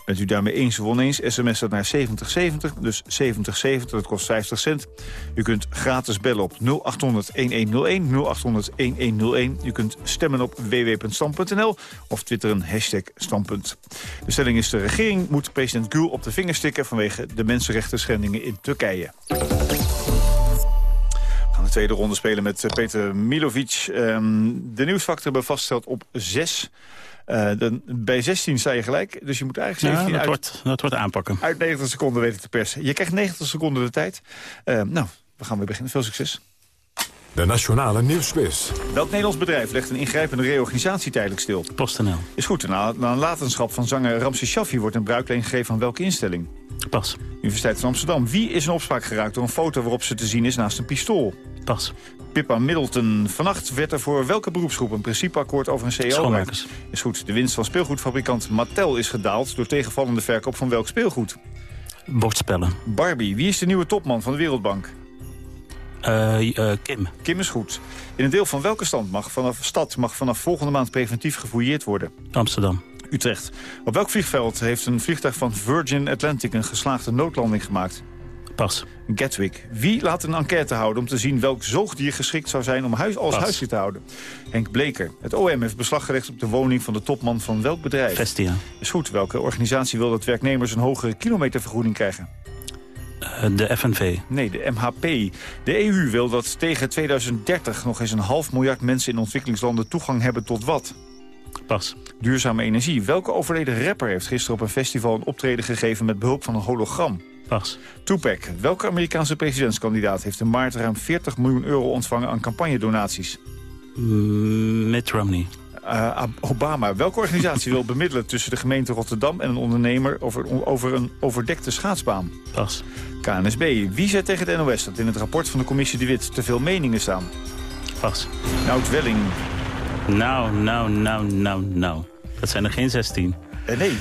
Bent u daarmee eens of oneens, sms dat naar 7070, dus 7070, dat kost 50 cent. U kunt gratis bellen op 0800-1101, 0800-1101. U kunt stemmen op www.stam.nl of twitteren hashtag standpunt. De stelling is de regering moet president Gül op de vingers stikken... vanwege de mensenrechten schendingen in Turkije. De tweede ronde spelen met Peter Milovic. Um, de nieuwsfactor hebben vastgesteld op 6... Uh, dan, bij 16 sta je gelijk, dus je moet eigenlijk 17 ja, dat uit, wordt, dat wordt aanpakken. uit 90 seconden weten te persen. Je krijgt 90 seconden de tijd. Uh, nou, we gaan weer beginnen. Veel succes. De Nationale Nieuwsquiz. Welk Nederlands bedrijf legt een ingrijpende reorganisatie tijdelijk stil? PostNL. Is goed. Na, na een latenschap van zanger Ramses Shaffi wordt een bruikleen gegeven aan welke instelling? Pas. Universiteit van Amsterdam. Wie is in opspraak geraakt door een foto waarop ze te zien is naast een pistool? Pas. Pippa Middleton. Vannacht werd er voor welke beroepsgroep een principeakkoord over een CEO Schoonmakers. Is goed. De winst van speelgoedfabrikant Mattel is gedaald door tegenvallende verkoop van welk speelgoed? Bordspellen. Barbie. Wie is de nieuwe topman van de Wereldbank? Uh, uh, Kim. Kim is goed. In een deel van welke stand mag vanaf, stad mag vanaf volgende maand preventief gefouilleerd worden? Amsterdam. Utrecht. Op welk vliegveld heeft een vliegtuig van Virgin Atlantic een geslaagde noodlanding gemaakt? Pas. Gatwick. Wie laat een enquête houden om te zien welk zoogdier geschikt zou zijn om huis als Pas. huisdier te houden? Henk Bleker. Het OM heeft beslag gelegd op de woning van de topman van welk bedrijf? Vestia. Is goed. Welke organisatie wil dat werknemers een hogere kilometervergoeding krijgen? Uh, de FNV. Nee, de MHP. De EU wil dat tegen 2030 nog eens een half miljard mensen in ontwikkelingslanden toegang hebben tot wat? Pas. Duurzame energie. Welke overleden rapper heeft gisteren op een festival een optreden gegeven met behulp van een hologram? Pas. Tupac. Welke Amerikaanse presidentskandidaat heeft in maart ruim 40 miljoen euro ontvangen aan campagnedonaties? Mm, Mitt Romney. Uh, Obama. Welke organisatie wil bemiddelen tussen de gemeente Rotterdam en een ondernemer over, over een overdekte schaatsbaan? Pas. KNSB. Wie zei tegen de NOS dat in het rapport van de commissie De Wit te veel meningen staan? Pas. Nout Welling. Nou, nou, nou, nou, nou. Dat zijn er geen 16. Uh, nee.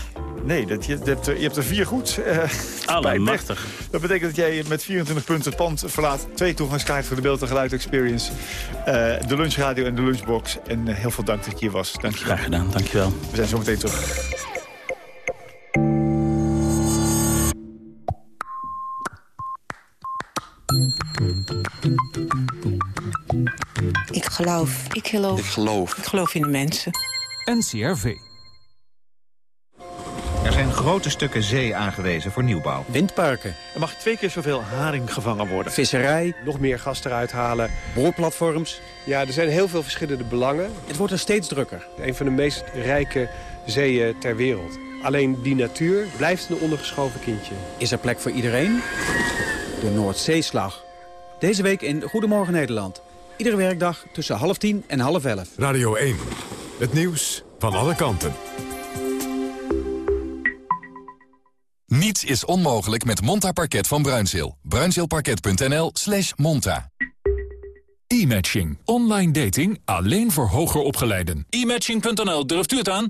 Nee, dat, je, dat, je hebt er vier goed. Uh, Allemachtig. Dat betekent dat jij met 24 punten het pand verlaat. Twee toegangskaarten voor de beeld- en geluid-experience. Uh, de lunchradio en de lunchbox. En uh, heel veel dank dat je hier was. Dank je Graag gedaan, dankjewel. We zijn zo meteen terug. Ik geloof. Ik geloof. Ik geloof. Ik geloof in de mensen. NCRV. Er zijn grote stukken zee aangewezen voor nieuwbouw. Windparken. Er mag twee keer zoveel haring gevangen worden. Visserij. Nog meer gas eruit halen. Boorplatforms. Ja, er zijn heel veel verschillende belangen. Het wordt er steeds drukker. Een van de meest rijke zeeën ter wereld. Alleen die natuur blijft een ondergeschoven kindje. Is er plek voor iedereen? De Noordzeeslag. Deze week in Goedemorgen Nederland. Iedere werkdag tussen half tien en half elf. Radio 1. Het nieuws van alle kanten. Niets is onmogelijk met Monta Parket van Bruinzeel. Bruinzeelparket.nl slash monta. E-matching. Online dating alleen voor hoger opgeleiden. E-matching.nl, durft u het aan?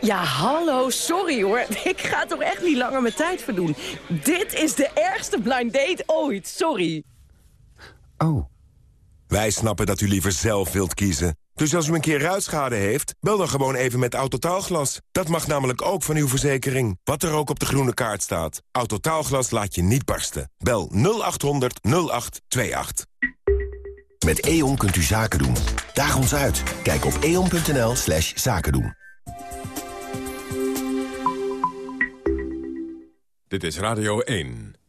Ja, hallo, sorry hoor. Ik ga toch echt niet langer mijn tijd verdoen. Dit is de ergste blind date ooit, sorry. Oh. Wij snappen dat u liever zelf wilt kiezen. Dus als u een keer ruitschade heeft, bel dan gewoon even met Autotaalglas. Dat mag namelijk ook van uw verzekering. Wat er ook op de groene kaart staat. Autotaalglas laat je niet barsten. Bel 0800 0828. Met E.ON kunt u zaken doen. Daag ons uit. Kijk op eon.nl slash zaken doen. Dit is Radio 1.